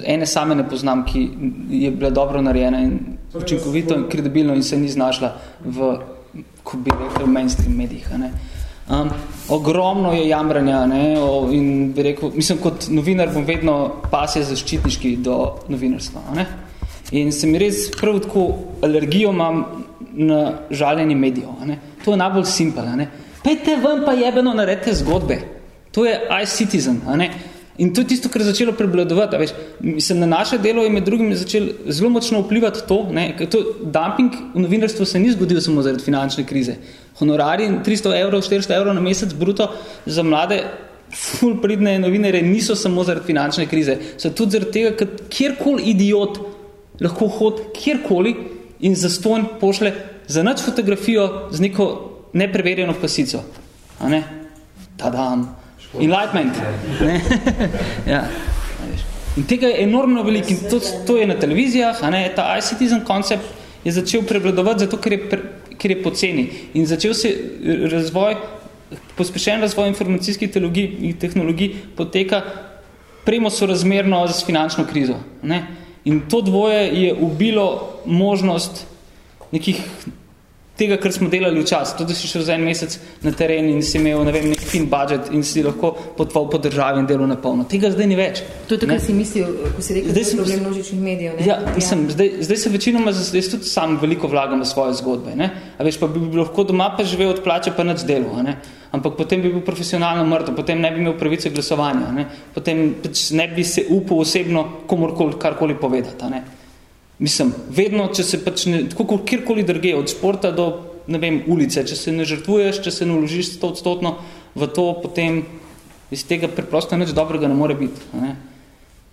Ene same ne poznam, ki je bila dobro narejena in učinkovito in kredibilno in se ni znašla v, ko bi rekel, mainstream medijih. Ne. Um, ogromno je jamranja ne, o, in bi rekel, mislim, kot novinar bom vedno pasje zaščitniški do novinarstva. Ne. In se mi res prav tako alergijo imam na žaljenje medijev. Ne. To je najbolj simpel. Pejte ven pa jebeno naredite zgodbe. To je iCitizen. Ne. In to je tisto, kar je začelo prebladovati. Veš, mislim, na naše delo je med drugim začel zelo močno vplivati to, ne, to dumping v novinarstvu se ni zgodil samo zaradi finančne krize honorari 300 evrov, 400 evrov na mesec bruto za mlade ful pridne novinere niso samo zaradi finančne krize, so tudi zaradi tega, ker kjerkoli idiot lahko hod kjerkoli in zastonj pošle za nič fotografijo z neko nepreverjeno pasico. A ne? Tadam. Enlightenment. Ne? ja. In tega je enormno veliko in to, to je na televizijah, a ne? ta iCitizen koncept je začel prevladovati zato, ker je pre, ker je poceni. In začel se razvoj, pospešen razvoj informacijskih tehnologij, tehnologij poteka premo sorazmerno z finančno krizo. Ne? In to dvoje je ubilo možnost nekih tega, kar smo delali v čas, to, da si šel za en mesec na teren in si imel, ne vem, nek fin budget in si lahko potval po državi in delo na polno. Tega zdaj ni več. To je to, kar si mislil, ko si rekel, da je problem množičnih medijev. Ne? Ja, mislim, ja. Zdaj, zdaj se večinoma, zdaj tudi sam veliko vlagam v svoje zgodbe. Ne? A veš, pa bi bil lahko doma pa živel od plače pa nič delo. Ne? Ampak potem bi bil profesionalno mrtev, potem ne bi imel pravice glasovanja, ne? potem pač ne bi se upal osebno komorkoli karkoli povedati. Ne? Mislim, vedno, če se pač ne, tako kjerkoli drge, od športa do, ne vem, ulice, če se ne žrtvuješ, če se ne vložiš stotstotno v to, potem iz tega preprosto nič dobrega ne more biti. Ne?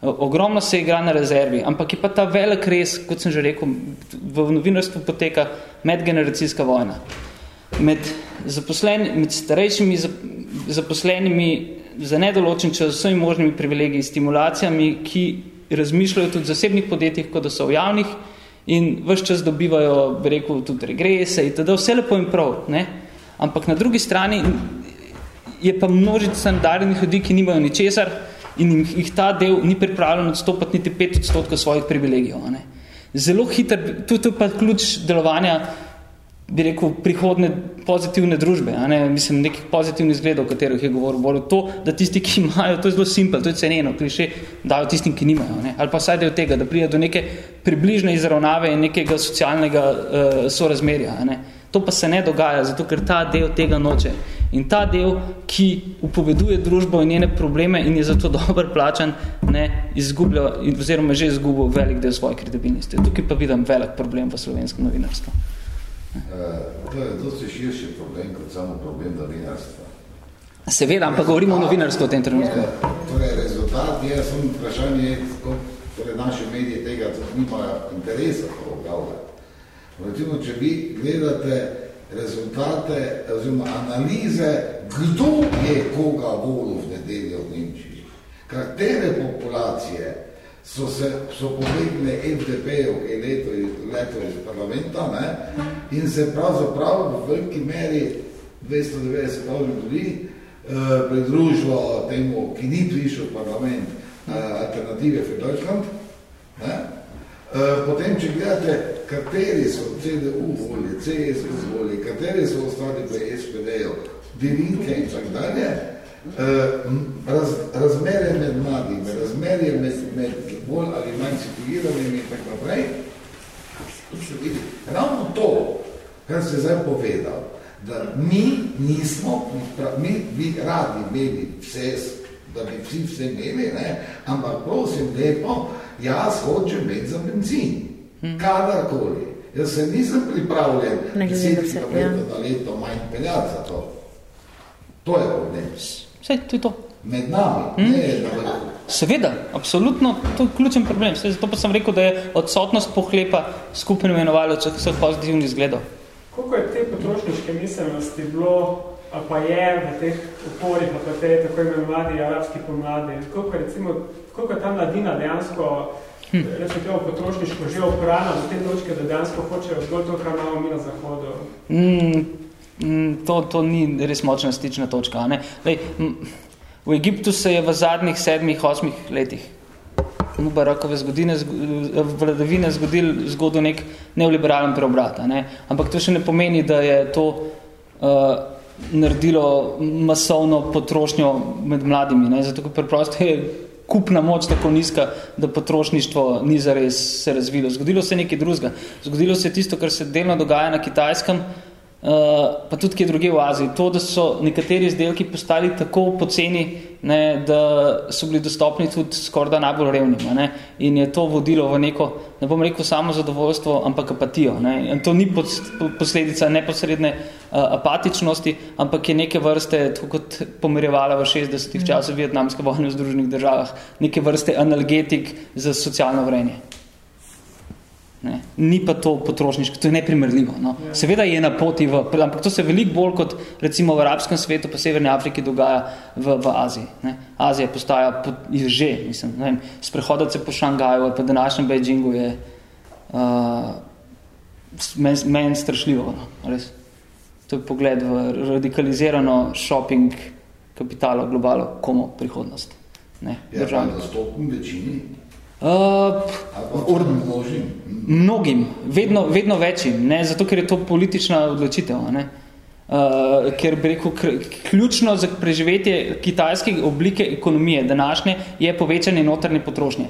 Ogromno se igra na rezervi, ampak je pa ta velik res, kot sem že rekel, v novinarstvu poteka medgeneracijska vojna. Med, zaposleni, med starejšimi zaposlenimi za nedoločen čas, vsemi možnimi privilegiji, stimulacijami, ki razmišljajo tudi v zasebnih podjetjih, kot da so v javnih in vse čas dobivajo, bi rekel, tudi regrese in teda vse lepo in prav. Ne? Ampak na drugi strani je pa množica nadarjenih ljudi, ki nimajo ničesar in jih, jih ta del ni pripravljen odstopati niti pet odstotkov svojih privilegijev. Ne. Zelo hiter, tudi to pa ključ delovanja bi rekel, prihodne pozitivne družbe, a ne, mislim, nekih pozitivnih zgledov, o katerih je govoril, bolj to, da tisti, ki imajo, to je zelo simpel, to je ceneno, kliše, dajo tistim, ki nimajo, ne, ali pa vsaj del tega, da pride do neke približne izravnave in nekega socialnega uh, sorazmerja, a ne. To pa se ne dogaja, zato ker ta del tega noče. In ta del, ki upoveduje družbo in njene probleme in je zato dober plačan, ne, izgublja, oziroma že izgubil velik del svoje kredibilnosti. Tukaj pa vidim velik problem v slovenskem novinarstvu. Uh, to je dosti širši problem kot samo problem novinarstva. Seveda, ampak govorimo o novinarstvu v tem trenutku. Torej, rezultat je, sem vprašanje, torej naše medije tega nimajo interesa to objavljati. Recimo, če vi gledate rezultate oziroma analize, kdo je koga volil v nedeljo v Nemčiji, katere populacije so, se, so pobegne FDP-ov, ki je leto, leto iz parlamenta, ne? in se pravzaprav v veliki meri 290 ljudi eh, pridružilo temu, ki ni prišel parlament, eh, alternative für Deutschland. Ne? Eh, potem, če gledate, kateri so CDU voli, CSU voli, kateri so ostali pri SPD-ju, Divinke in tak dalje, Eh, raz, razmerje med mladimi, razmerje med, med bolj ali manj situiranimi in tako naprej, se vidi, ravno to, kar se zdaj povedal, da mi nismo, mi bi radi imeli vse, da bi vsi vse imeli, ne? ampak prosim lepo, jaz hočem imeti za benzin, hmm. kadarkoli. Jaz se nisem pripravljen, deset km ja. na leto manj peljati za to. To je problem. Vse, to je to. Med nami, hmm? ne na Seveda, absolutno, to je ključen problem. Vse, zato pa sem rekel, da je odsotnost pohlepa skupno imenovalo vseh pozitivnih zgledov. Koliko je te potrošniške miselnosti bilo, pa je v teh uporih, pa te tako imenovani arabski pomladi? Koliko, recimo, koliko je ta mladina dejansko hm. rečem temo potrošniško že oprana do te točke, da dejansko hočejo zgolj to, kar imamo mi na zahodu? Hmm. Mm, to, to ni res močna stična točka. Ne? Lej, v Egiptu se je v zadnjih sedmih, osmih letih Mubarakove zgodine, vladavine zgodil zgodil nek neoliberalen preobrat. Ne? Ampak to še ne pomeni, da je to uh, naredilo masovno potrošnjo med mladimi. Ne? Zato, ker preprosto je kupna moč tako nizka, da potrošništvo ni zares se razvilo. Zgodilo se nekaj drugega. Zgodilo se tisto, kar se delno dogaja na kitajskem, Uh, pa tudi kje druge v Aziji. To, da so nekateri izdelki postali tako poceni, ne, da so bili dostopni tudi skorda najbolj revnim. Ne, in je to vodilo v neko, ne bom rekel samo zadovoljstvo, ampak apatijo. Ne. In to ni posledica neposredne uh, apatičnosti, ampak je neke vrste, tako kot pomirjevala v 60-ih časov vietnamske vojne v Združenih državah, neke vrste analgetik za socialno vrenje. Ne. Ni pa to potrošniško, to je neprimerljivo. No. Ja. Seveda je na poti, v, ampak to se veliko bolj kot recimo v arabskem svetu, pa Severni Afriki dogaja v, v Aziji. Ne. Azija postaja pot, je že, mislim, ne vem, sprehodati se po Šangaju ali pa današnjem Beijingu je uh, meni men strašljivo. No. Res. To je pogled v radikalizirano shopping kapitalo, globalo, komu prihodnost. Ne, ja, pa dostopni večini Uh, mnogim, vedno, vedno večjim, ne? zato ker je to politična odločitev. Ne? Uh, ker bi rekel, ključno za preživetje kitajske oblike ekonomije današnje je povečanje notrne potrošnje.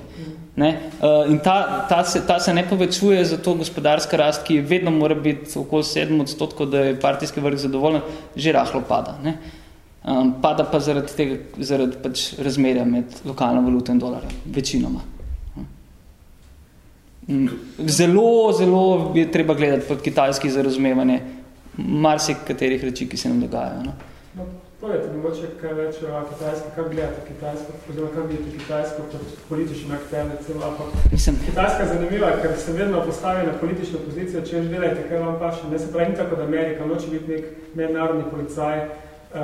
Ne? Uh, in ta, ta, se, ta se ne povečuje za to gospodarska rast, ki vedno mora biti okoli 7 odstotkov, da je partijski vrh zadovoljen, že rahlo pada. Ne? Um, pada pa zaradi, tega, zaradi pač razmerja med lokalno valuto in dolarjem, večinoma. Zelo, zelo je treba gledati pod kitajski za razumevanje marsik katerih reči, ki se nam dogajajo. No? No, Povejte, mogoče kaj več o kitajsko, kaj gledate kitajsko, oziroma kaj vidite kitajsko kot politični akter, recimo, ampak Mislim. kitajska je zanimiva, ker se vedno postavi na politično pozicijo, če gledajte, kaj vam paše. Ne se pravi, tako da Amerika noče biti nek mednarodni policaj, Uh,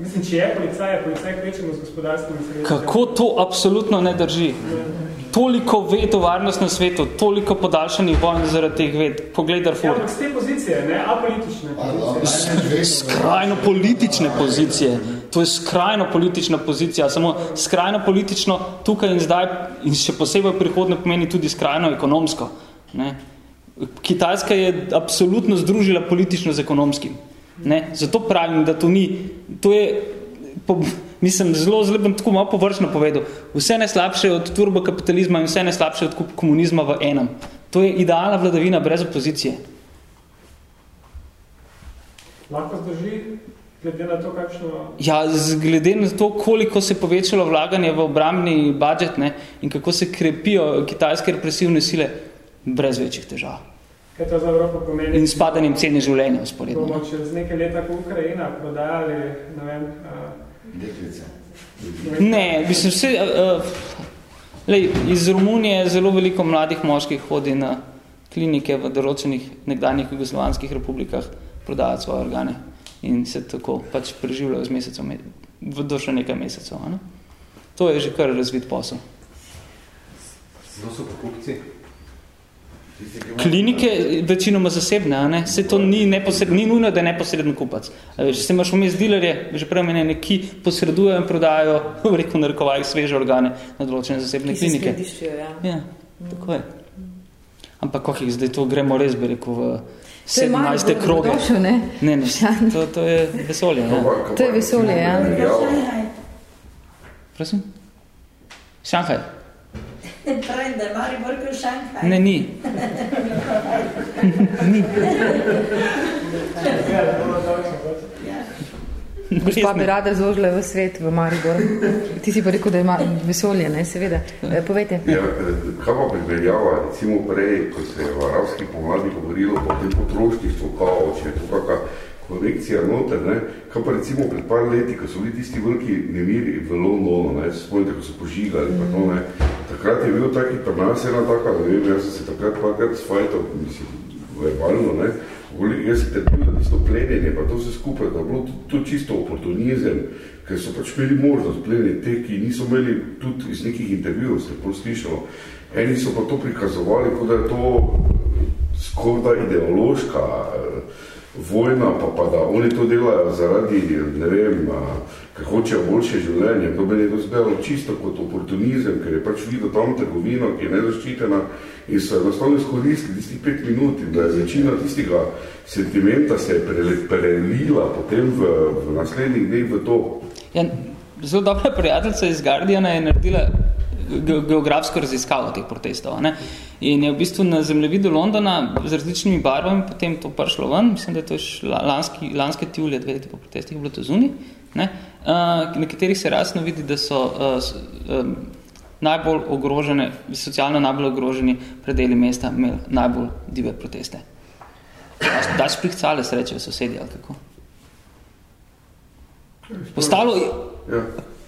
mislim, če je policaj, je policaj kvečemo z gospodarskim sredstvom. Kako to absolutno ne drži? Ne. Toliko ved o varnostnem svetu, toliko podaljšanih vojn zaradi teh ved. Poglej, Ja, Darfur. ampak z te pozicije, ne, apolitične pozicije. Skrajno politične pozicije. To je skrajno politična pozicija, samo skrajno politično tukaj in zdaj in še posebej v prihodnje pomeni tudi skrajno ekonomsko. Ne. Kitajska je absolutno združila politično z ekonomskim. Ne. Zato pravim, da to ni, to je, po, mislim, zelo, zelo bom tako malo površno povedal, vse najslabše od turbokapitalizma in vse najslabše od komunizma v enem. To je idealna vladavina brez opozicije. Lahko zdrži, glede na to, kakšno... Ja, glede na to, koliko se je povečalo vlaganje v obrambni budžet ne, in kako se krepijo kitajske represivne sile, brez večjih težav. Kaj to za Evropo pomeni? In s padanjem cene življenja usporedno. Bomo čez nekaj leta, ko Ukrajina prodajali, ne vem, uh, Deklice. Ne, mislim, vse, uh, lej, iz Romunije zelo veliko mladih moških hodi na klinike v določenih nekdanjih jugoslovanskih republikah prodajati svoje organe in se tako pač preživljajo z mesecem, v do še nekaj mesecev. Ne? To je že kar razvit posel. Kdo so pa kupci? Klinike večinoma zasebne, a ne? Se to ni, neposredno, ni nujno, da je neposredno kupac. A veš, se imaš vmes dilerje, že prej menjene, ki posredujejo in prodajajo, v reku narekovajih, sveže organe na določene zasebne Ki se klinike. skladiščijo, ja. Ja, tako je. Ampak jih zdaj to gremo res, bi rekel, v To je malo 17. kroge. ne? Ne, ne, to, to je vesolje. Ja. To je vesolje, ja. Prosim? Šanghaj? Pravim, da je Maribor kot Šanghaj. Ne, ni. ni. Gospa bi rada zložila v svet, v Maribor. Ti si pa rekel, da ima vesolje, ne, seveda. Eh, Povejte. Ja, kaj pa primerjava, recimo prej, ko se je v arabski pomladi govorilo o tem potrošništvu, kao, če je to kakšna korekcija noter, ne, kaj pa recimo pred par leti, ko so bili tisti veliki nemiri v Londonu, ne, spomnite, ko so požigali, pa to, ne, takrat je bil taki pri nas ena taka, ne vem, jaz sem se takrat parkrat sfajtal, mislim, verbalno, ne, Goli, jaz sem trdil, da tisto plenjenje, pa to vse skupaj, da je bilo to, to čisto oportunizem, ker so pač imeli možnost pleniti te, ki niso imeli tudi iz nekih intervjujev, se pol slišalo. Eni so pa to prikazovali, kot da je to skorda ideološka eh, vojna, pa, pa da oni to delajo zaradi, ne vem, ker hočejo boljše življenje. To meni je to zdelo čisto kot oportunizem, ker je pač videl tam trgovino, ki je nezaščitena in so enostavno izkoristili tistih pet minut in da je večina tistega sentimenta se je prelila potem v, v naslednjih dneh v to. Ja, zelo dobra prijateljica iz Guardiana je naredila geografsko raziskavo teh protestov. Ne? In je v bistvu na zemljevidu Londona z različnimi barvami potem to prišlo ven, mislim, da je to lanski, lanske tjulje, dve leti po protestih, bilo to zunaj, ne? Uh, na katerih se rasno vidi, da so uh, um, najbolj ogrožene, socialno najbolj ogroženi predeli mesta imeli najbolj dive proteste. Daš, daš prihcale sreče v sosedje, ali kako? Postalo, Ja.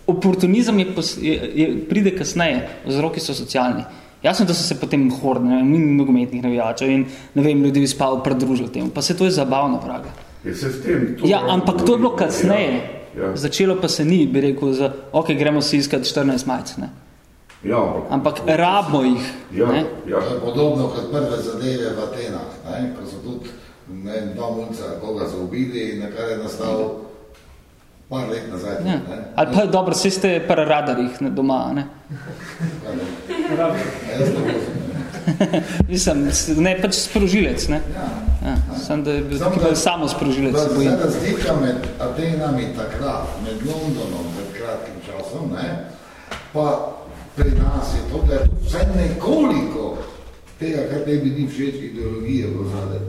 Oportunizem je, pos, je, je, pride kasneje, vzroki so socialni. Jasno, da so se potem horde, ne vem, in nogometnih navijačev in ne vem, ljudi spal pridružili temu. Pa se to je zabavno, vraga. Je se s tem, to Ja, ampak to je bilo kasneje. Ja, ja. Začelo pa se ni, bi rekel, za, ok, gremo si iskati 14 majc, ne. Ja, ampak, Ampak rabimo jih, ja, ne. ja. To podobno kot prve zadeve v Atenah, ne? ko so tudi ne, dva mulca, koga so ubili in na kar je nastal par let nazaj. Ja. Ali pa dobro, vsi ste pri radarjih ne, doma, ne. Ja, vozim. Mislim, ne, pač sprožilec, ne. Ja, sam da je bil taki da- samo sprožilec, Da se razlika med Atenami takrat, med Londonom pred kratkim časom, ne, pa pri nas je to, da je vse nekoliko tega, kar tebi ni všeč ideologije v zade.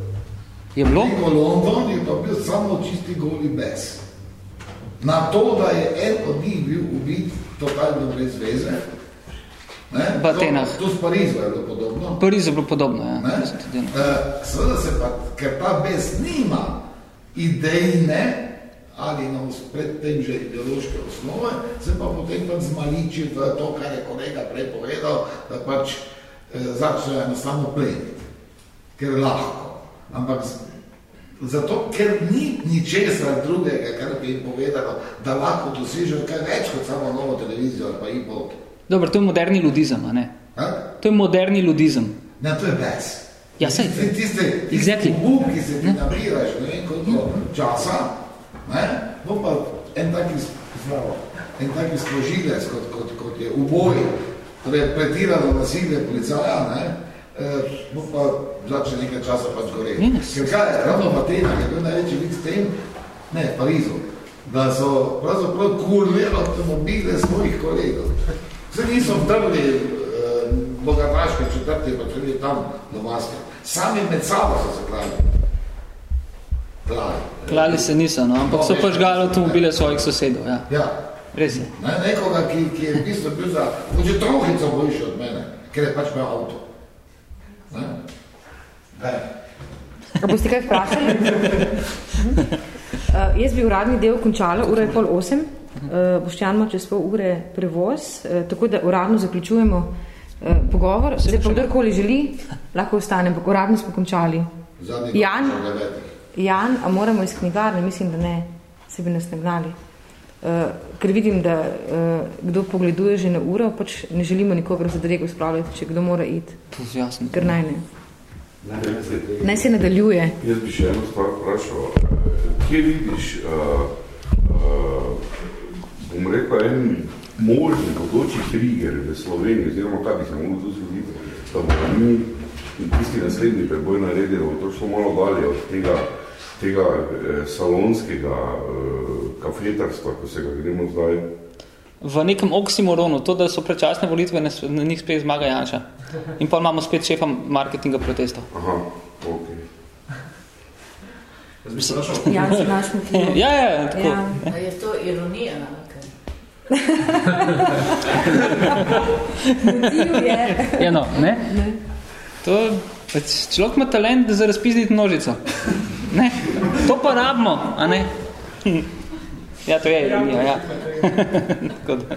Je bilo? Neko London je pa bil samo čisti goli bes. Na to, da je en od njih bil ubit totalno brez veze, ne, V Atenah. To, to s Parizu je bilo podobno. V Parizu je bilo podobno, ja. Ne? Uh, seveda se pa, ker ta bes nima idejne ali na os- pred tem že ideološke osnove, se pa potem pa zmaliči v to, kar je kolega prej povedal, da pač eh, začne enostavno pleniti, ker lahko. Ampak zato, ker ni ničesar drugega, kar bi jim povedalo, da lahko dosežejo kaj več kot samo novo televizijo ali pa in pol. Dobro, to je moderni ludizem, a ne? Ha? To je moderni ludizem. Ne, to je bes. Ja, sej. Tiste, tiste, tiste Exactly. pogum, ki se ti nabiraš, ne vem koliko časa, ne, bo pa en taki, zdravo, en taki sprožilec, kot, kot, kot je uboj, torej pretirano nasilje policaja, ne, bo pa začne nekaj časa pač. Yes. Ker kaj je, ravno v Atenah je bil največji vid s tem, ne, v Parizu, da so pravzaprav kurli avtomobile svojih kolegov. Vse niso vdrli eh, bogataške četrti, pa tudi tam do maske. Sami med sabo so se klali. Klali. Klali se niso, no, ampak so pa žgali avtomobile svojih sosedov. Ja. Ja. Res je. Ne, nekoga, ki, ki je v bistvu bil za, mogoče trohico boljši od mene, ker je pač imel avto. Ne? Ne. A boste kaj vprašali? Uh, jaz bi uradni del končala, ura je pol osem, uh, Boštjan ima čez pol ure prevoz, uh, tako da uradno zaključujemo uh, pogovor. Zdaj pa kdorkoli želi, lahko ostane, ampak uradno smo končali. Zadnji Jan. Jan, a moramo iz knjigarne? Mislim, da ne, se bi nas nagnali. Uh, ker vidim, da uh, kdo pogleduje že na uro, pač ne želimo nikogar za drego spravljati, če kdo mora iti. To je jasno. Ker naj ne. Naj se nadaljuje. Jaz bi še eno stvar vprašal. Eh, Kje vidiš, uh, uh, bom rekel, en možni bodoči trigger v Sloveniji, oziroma kaj bi se moglo to zgoditi, da bomo mi tisti naslednji preboj naredili, bo to šlo malo dalje od tega, tega eh, salonskega eh, kafetarstva, ko se ga gremo zdaj. V nekem oksimoronu, to, da so predčasne volitve, na, na njih spet zmaga Janša. In pa imamo spet šefa marketinga protestov. Aha, ok. Jaz bi se naš motiv. Ja, ja, tako. Ja. A je to ironija? Okay. Motiv je. Ja, no, ne? To, pač, človek ima talent za razpizniti množico. Ne? To pa rabimo, a ne? Ja, to je ironija, ja. Tako da.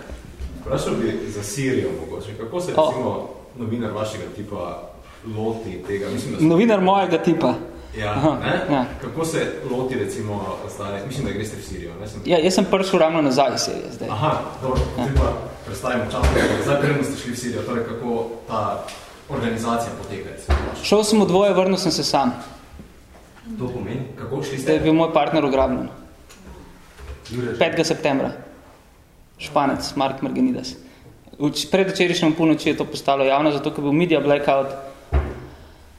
Vprašal bi za Sirijo mogoče. Kako se recimo novinar vašega tipa loti tega? Mislim, da so- Novinar mojega tipa. Ja, Aha, ne? ja. Kako se loti recimo stare? Mislim, da greste v Sirijo. Ne? Sem... Ja, jaz sem prišel ravno nazaj iz serije zdaj. Aha, dobro, zdaj pa predstavimo čas. Zdaj preden ste šli v Sirijo, torej kako ta organizacija poteka? Šel sem v dvoje, vrnil sem se sam. To pomeni? Kako šli Zdaj je ste? bil moj partner ugrabljen. Jure, 5. septembra. Španec, Mark Margenides. Uč, pred včerajšnjem polnoči je to postalo javno, zato ker je bil media blackout.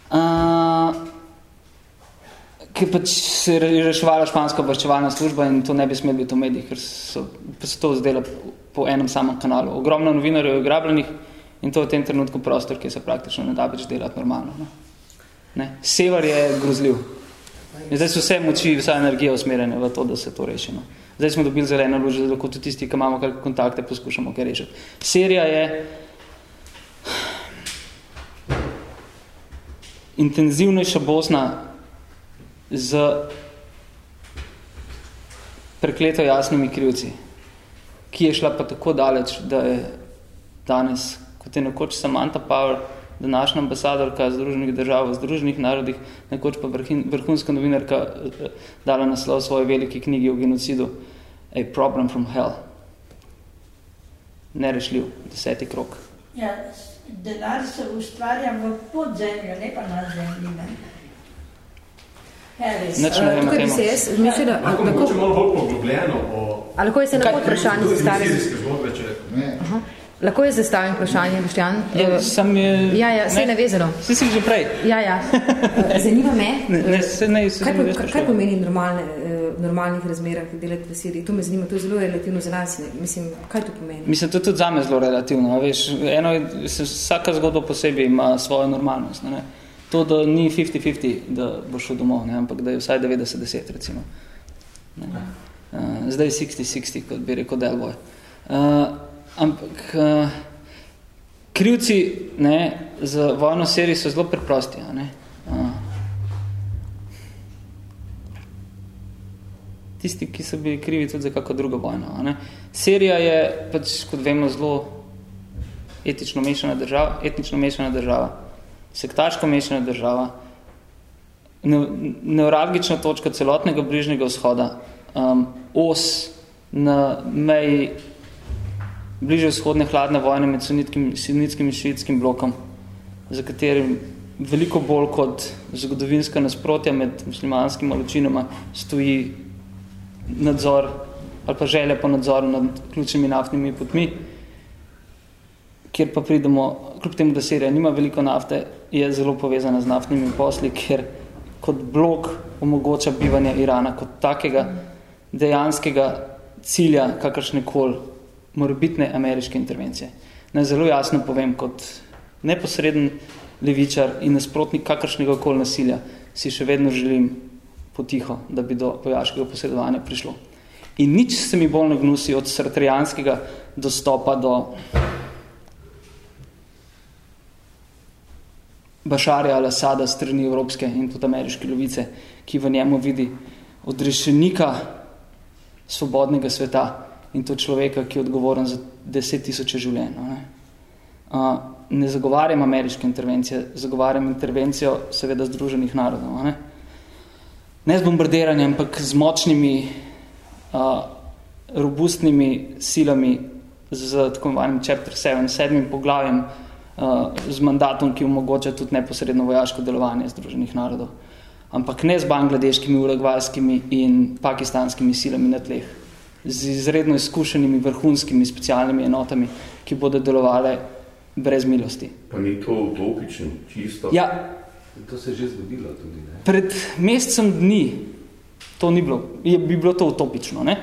Uh, ki pač se je reševala španska obveščevalna služba in to ne bi smelo biti v medijih, ker so, so to zdela po enem samem kanalu. Ogromno novinarjev je ugrabljenih in to je v tem trenutku prostor, ki se praktično ne da več delati normalno. No. Ne. Sever je grozljiv. In zdaj so vse moči, vsa energija usmerjene v to, da se to reši. No. Zdaj smo dobili zeleno luč, da lahko tudi tisti, ki imamo kakšne kontakte, poskušamo kaj rešiti. Serija je intenzivnejša Bosna z prekleto jasnimi krivci, ki je šla pa tako daleč, da je danes, kot je nekoč Samantha Power, današnja ambasadorka Združenih držav v Združenih narodih, nekoč pa vrhin, vrhunska novinarka eh, dala naslov svoje velike knjigi o genocidu A Problem from Hell. Nerešljiv, deseti krok. Ja, denar se ustvarja v podzemlju, ne pa na zemlji. Ne? Nič ne vem o Tukaj bi se jaz zmišljala, Lahko lahko, mogoče malo bolj poglobljeno o... a lahko jaz se lahko vprašanje Tudi zastavim? sirijske zgodbe, če... Ne. Lahko jaz zastavim vprašanje, Boštjan? Ja, Eh, sam je... Ja, ja, saj je navezano. Si si že prej. Ja, ja. Eh, Zanima me, Ne, ne, se ne, se kaj, ne, po, kaj, kaj pomeni normalne, eh, normalnih razmerah delati v Siriji? To me zanima, to je zelo relativno za nas. ne. Mislim, kaj to pomeni? Mislim, to je tudi zame zelo relativno. Veš, eno je, se, vsaka zgodba posebej ima svojo normalnost. Ne? To, da ni 50-50, da bo šel domov, ne? ampak da je vsaj 90-10, recimo. Ne? Uh, zdaj je 60-60, kot bi rekel Delboy. Uh, ampak uh, krivci ne, za vojno seriji so zelo preprosti. A ne? Uh, tisti, ki so bili krivi tudi za kako drugo vojno. A ne? Serija je, pač, kot vemo, zelo etično mešana država, etnično mešana država, sektaško mešana država, ne, neuralgična točka celotnega bližnjega vzhoda, um, os na meji bliže vzhodne hladne vojne med sunitskim, sunitskim in šiitskim blokom, za katerim veliko bolj kot zgodovinska nasprotja med muslimanskimi ločinama stoji nadzor ali pa želja po nadzoru nad ključnimi naftnimi potmi, kjer pa pridemo, kljub temu, da Sirija nima veliko nafte, je zelo povezana z naftnimi posli, ker kot blok omogoča bivanje Irana kot takega dejanskega cilja kakršnekoli morbitne ameriške intervencije. Naj zelo jasno povem, kot neposreden levičar in nasprotnik kakršnega koli nasilja si še vedno želim potiho, da bi do vojaškega posredovanja prišlo. In nič se mi bolj nagnusi od sartrijanskega dostopa do Bašarja al-Assada strani evropske in tudi ameriške lovice, ki v njemu vidi odrešenika svobodnega sveta in to človeka, ki je odgovoren za deset tisoče življenj. Ne? Uh, ne zagovarjam ameriške intervencije, zagovarjam intervencijo seveda Združenih narodov. Ne, ne z bombardiranjem, ampak z močnimi, uh, robustnimi silami, z tako imenovanim chapter 7, sedmim poglavjem, uh, z mandatom, ki omogoča tudi neposredno vojaško delovanje Združenih narodov. Ampak ne z bangladeškimi, uragvajskimi in pakistanskimi silami na tleh. Z izredno izkušenimi vrhunskimi specialnimi enotami, ki bodo delovale brez milosti. Pa ni to utopično, čisto? Ja. To se je že zgodilo tudi, ne? Pred mesecem dni to ni bilo, je, bi bilo to utopično, ne?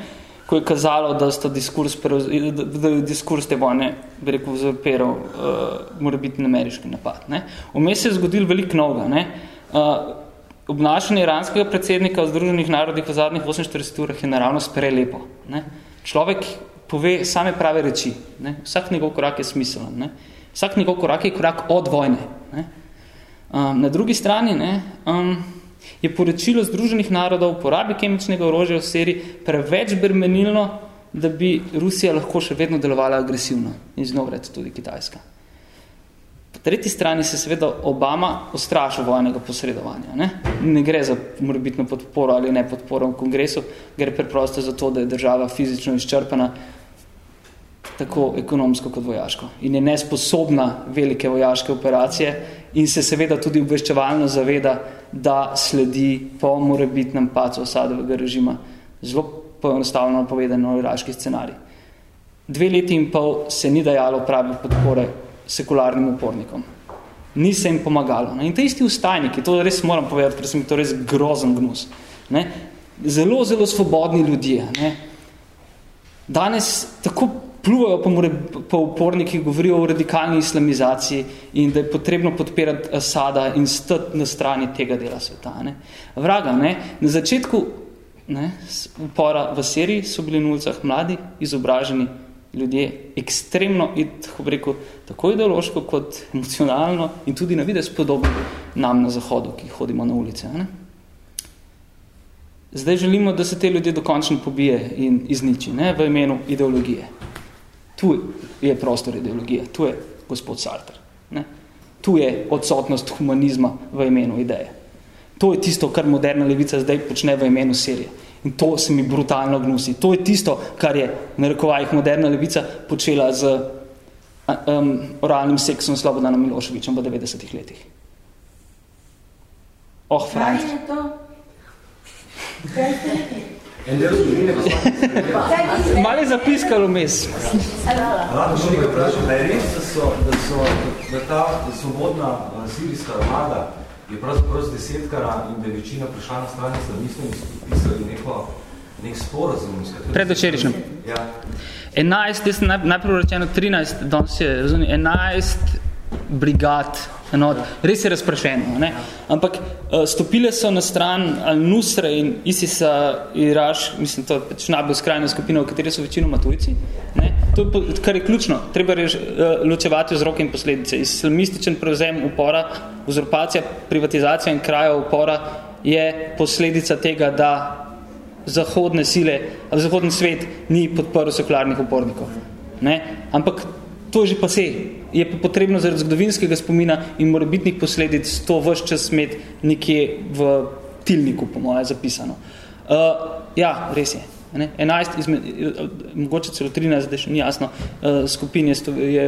ko je kazalo, da sta diskurs, da, je diskurs te vojne, bi rekel, zaperal, uh, mora biti ameriški napad. Ne? Vmes se je zgodil velik novega. Ne? Uh, obnašanje iranskega predsednika v Združenih narodih v zadnjih 48 urah je naravno prelepo. Ne? Človek pove same prave reči. Ne? Vsak njegov korak je smiselen. Ne? Vsak njegov korak je korak od vojne. Ne? Um, na drugi strani ne, um, je poročilo Združenih narodov o porabi kemičnega orožja v seriji preveč bremenilno, da bi Rusija lahko še vedno delovala agresivno in znovred tudi Kitajska. Tretji strani se seveda Obama ostrašil vojnega posredovanja. Ne? ne gre za morbitno podporo ali ne podporo v kongresu, gre preprosto za to, da je država fizično izčrpana tako ekonomsko kot vojaško. In je nesposobna velike vojaške operacije in se seveda tudi obveščevalno zaveda, da sledi po morebitnem pacu osadovega režima. Zelo poenostavljeno povedano iraški scenarij. Dve leti in pol se ni dajalo prave podpore sekularnim upornikom. Ni se jim pomagalo. Ne? In te isti ustajniki, to res moram povedati, ker sem to res grozen gnus. Ne? Zelo, zelo svobodni ljudje. Ne? Danes tako pluvajo pa, more, pa uporniki govorijo o radikalni islamizaciji in da je potrebno podpirati Asada in stati na strani tega dela sveta. Ne. Vraga, ne, na začetku ne, upora v Siriji so bili na ulicah mladi, izobraženi ljudje, ekstremno, tako rekel, tako ideološko kot emocionalno in tudi na videz podobno nam na zahodu, ki hodimo na ulice. Ne. Zdaj želimo, da se te ljudje dokončno pobije in izniči ne, v imenu ideologije. Tu je prostor ideologije, tu je gospod Sartre. Ne? Tu je odsotnost humanizma v imenu ideje. To je tisto, kar moderna levica zdaj počne v imenu Sirije. In to se mi brutalno gnusi. To je tisto, kar je na rekovajih moderna levica počela z um, oralnim seksom Slobodanom Miloševičem v 90-ih letih. Oh, Franc. Kaj je to? Kaj ste rekli? En del zgodovine Malo je zapiskalo mes. Lahko še nekaj vprašam, da je res, da, so, da, so, da ta svobodna uh, sirijska armada je pravzaprav z desetkara in da je večina prišla na strani islamistov in so podpisali neko, nek sporazum. Predvčerišnjem. Ja. 11, jaz sem naj, najprej rečeno 13, danes je, razumni, 11 brigad, enot, res je razprašeno, ne? ampak uh, stopile so na stran Al-Nusra in ISIS-a, Iraš, mislim, to je pač najbolj skrajna skupina, v kateri so večino matujci, ne? to je, kar je ključno, treba rež, uh, ločevati vzroke in posledice. Islamističen prevzem upora, uzurpacija, privatizacija in kraja upora je posledica tega, da zahodne sile, ali zahodni svet ni podprl sekularnih upornikov. Ne? Ampak to je že pa se. Je pa potrebno zaradi zgodovinskega spomina in morebitnih posledic to vse čas imeti nekje v tilniku, po moje, zapisano. Uh, ja, res je. Ne? 11 izmed, mogoče celo 13, da še ni jasno, skupin je, je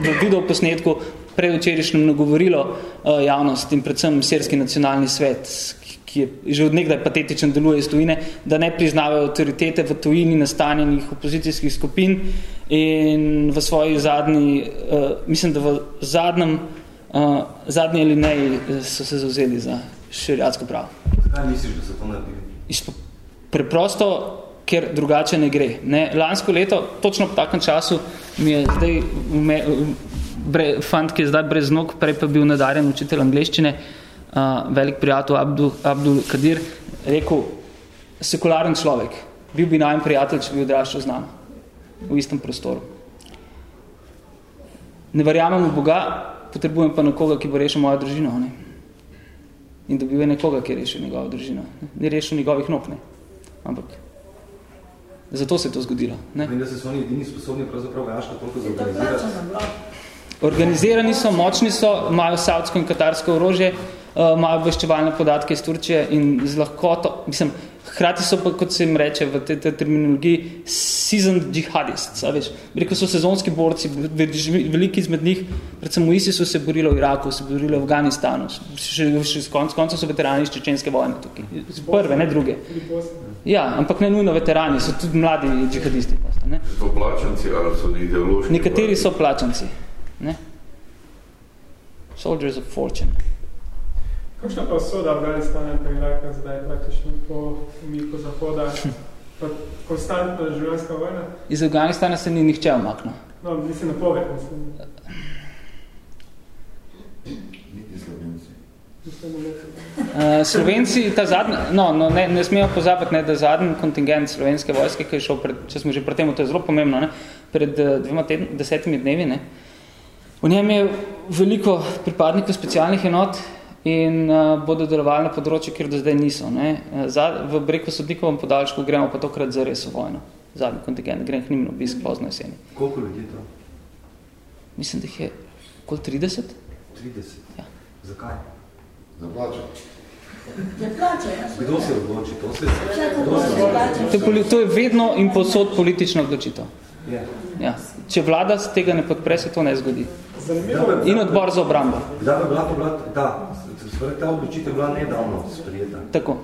v video posnetku predvčerajšnjem nagovorilo javnost in predvsem Serski nacionalni svet, ki je že od nekdaj patetičen deluje iz tujine, da ne priznavajo avtoritete v tujini nastanjenih opozicijskih skupin in v svoji zadnji, uh, mislim, da v zadnjem, uh, zadnji alineji so se zauzeli za širiatsko pravo. Kaj misliš, da se to naredi? Preprosto, ker drugače ne gre. Ne? Lansko leto, točno v takem času, mi je zdaj me, bre, fant, ki je zdaj brez nog, prej pa bil nadarjen učitelj angleščine, uh, uh, velik prijatelj Abdul, Abdul Kadir, rekel, sekularen človek, bil bi najem prijatelj, če bi odraščal z nami v istem prostoru. Ne verjamem v Boga, potrebujem pa nekoga, ki bo rešil mojo družino. Ne? In dobil je nekoga, ki je rešil njegovo družino. Ne? Ni rešil njegovih nog, ne? Ampak zato se je to zgodilo. Ne? In da se so oni edini sposobni pravzaprav vojaško toliko zorganizirati. Organizirani so, močni so, imajo saudsko in katarsko orožje, imajo obveščevalne podatke iz Turčije in z lahkoto, mislim, hkrati so pa, kot se jim reče v tej te terminologiji, seasoned jihadists, veš, rekel so sezonski borci, veliki izmed njih, predvsem v ISIS-u se borilo v Iraku, se borilo v Afganistanu, še, še konc konca so veterani iz čečenske vojne tukaj, prve, ne druge. Ja, ampak ne nujno veterani, so tudi mladi džihadisti. Ne? So plačanci ali so ideološki? Nekateri so plačanci. Ne? Soldiers of fortune. Kakšna pa soda Afganistana pa Iraka zdaj praktično po umiku Zahoda? Pa konstantna življenjska vojna? Iz Afganistana se ni nihče omaknil. No, mislim na poved, mislim. Niti Slovenci. Uh, Slovenci, ta zadnji, no, no ne, ne smemo pozabiti, ne, da zadnji kontingent slovenske vojske, ki je šel, pred, če smo že pred tem, to je zelo pomembno, ne, pred uh, dvema tedn, desetimi dnevi, ne, v njem je veliko pripadnikov specialnih enot, in uh, bodo delovali na področju, kjer do zdaj niso. Ne. Za, v breko sodnikovem podaljšku gremo pa tokrat za res v vojno. Zadnji kontingent, grem k njim na obisk pozno jeseni. Koliko ljudi to? Mislim, da jih je okoli 30. 30? Ja. Zakaj? Za plačo. Za plačo, ja. Kdo se odloči? To, se, kdo se to, je, to je vedno in posod politična odločitev. Yeah. Ja. Če vlada z tega ne podpre, se to ne zgodi. Zanimivo. In odbor za obrambo. Da, to bila, da, Torej, ta odločitev bila nedavno sprijeta. Tako.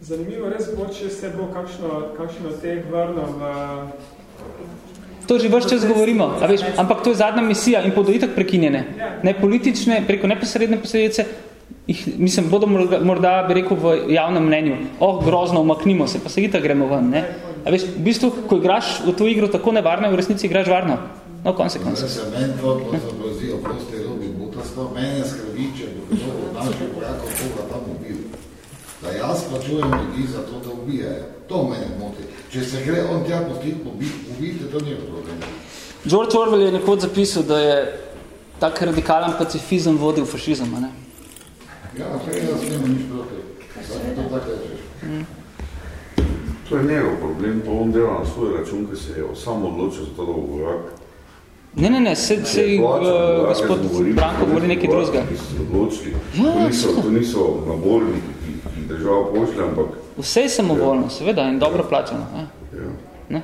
Zanimivo, res bo, če se bo kakšno, kakšno teh vrno v... To že vrš čas govorimo, a veš, ampak to je zadnja misija in bodo itak prekinjene. Ne politične, preko neposredne posledice, jih, mislim, bodo morda, bi rekel, v javnem mnenju, oh, grozno, umaknimo se, pa se itak gremo ven, ne. A veš, v bistvu, ko igraš v to igro tako nevarno, v resnici igraš varno. No, konsekvence. Zdaj se meni to pozobrazijo, prosti robi, butasto, mene skrbi, če bo kdo od naših vojakov koga tam ubil. Da jaz plačujem ljudi za to, da ubijajo. To mene moti. Če se gre on tja postiti ubiti, to ni problem. George Orwell je nekod zapisal, da je tak radikalen pacifizem vodil fašizem, a ne? Ja, prej jaz nima nič proti. To tako rečeš. Mm. To je njegov problem, to on dela na svoj račun, ki se je samo odločil za to, da bo vojak. Ne, ne, ne, se, se uh, gospod Branko govori nekaj drugega. Ja, to, niso, to niso naborniki, ki, ki država pošlja, ampak... Vse je samovoljno, ja. seveda, in dobro plačano. Ja. Ja. Ne?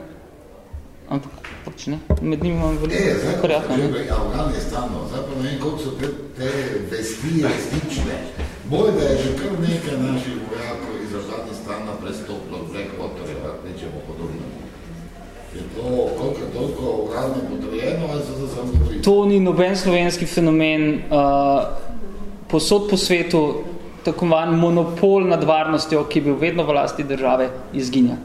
Ampak, pač ne, med njimi imam veliko e, zdaj, korjaka. Ne, zdaj, Afganistano, zdaj pa ne vem, koliko so te, te vesti resnične. Boj, da je že kar nekaj naših vojakov iz Afganistana prestopilo preko Blackwater, nečemo podobno. To, toliko potrjeno, ali se to ni noben slovenski fenomen. Uh, posod po svetu tako van monopol nad varnostjo, ki je bil vedno v lasti države, izginja.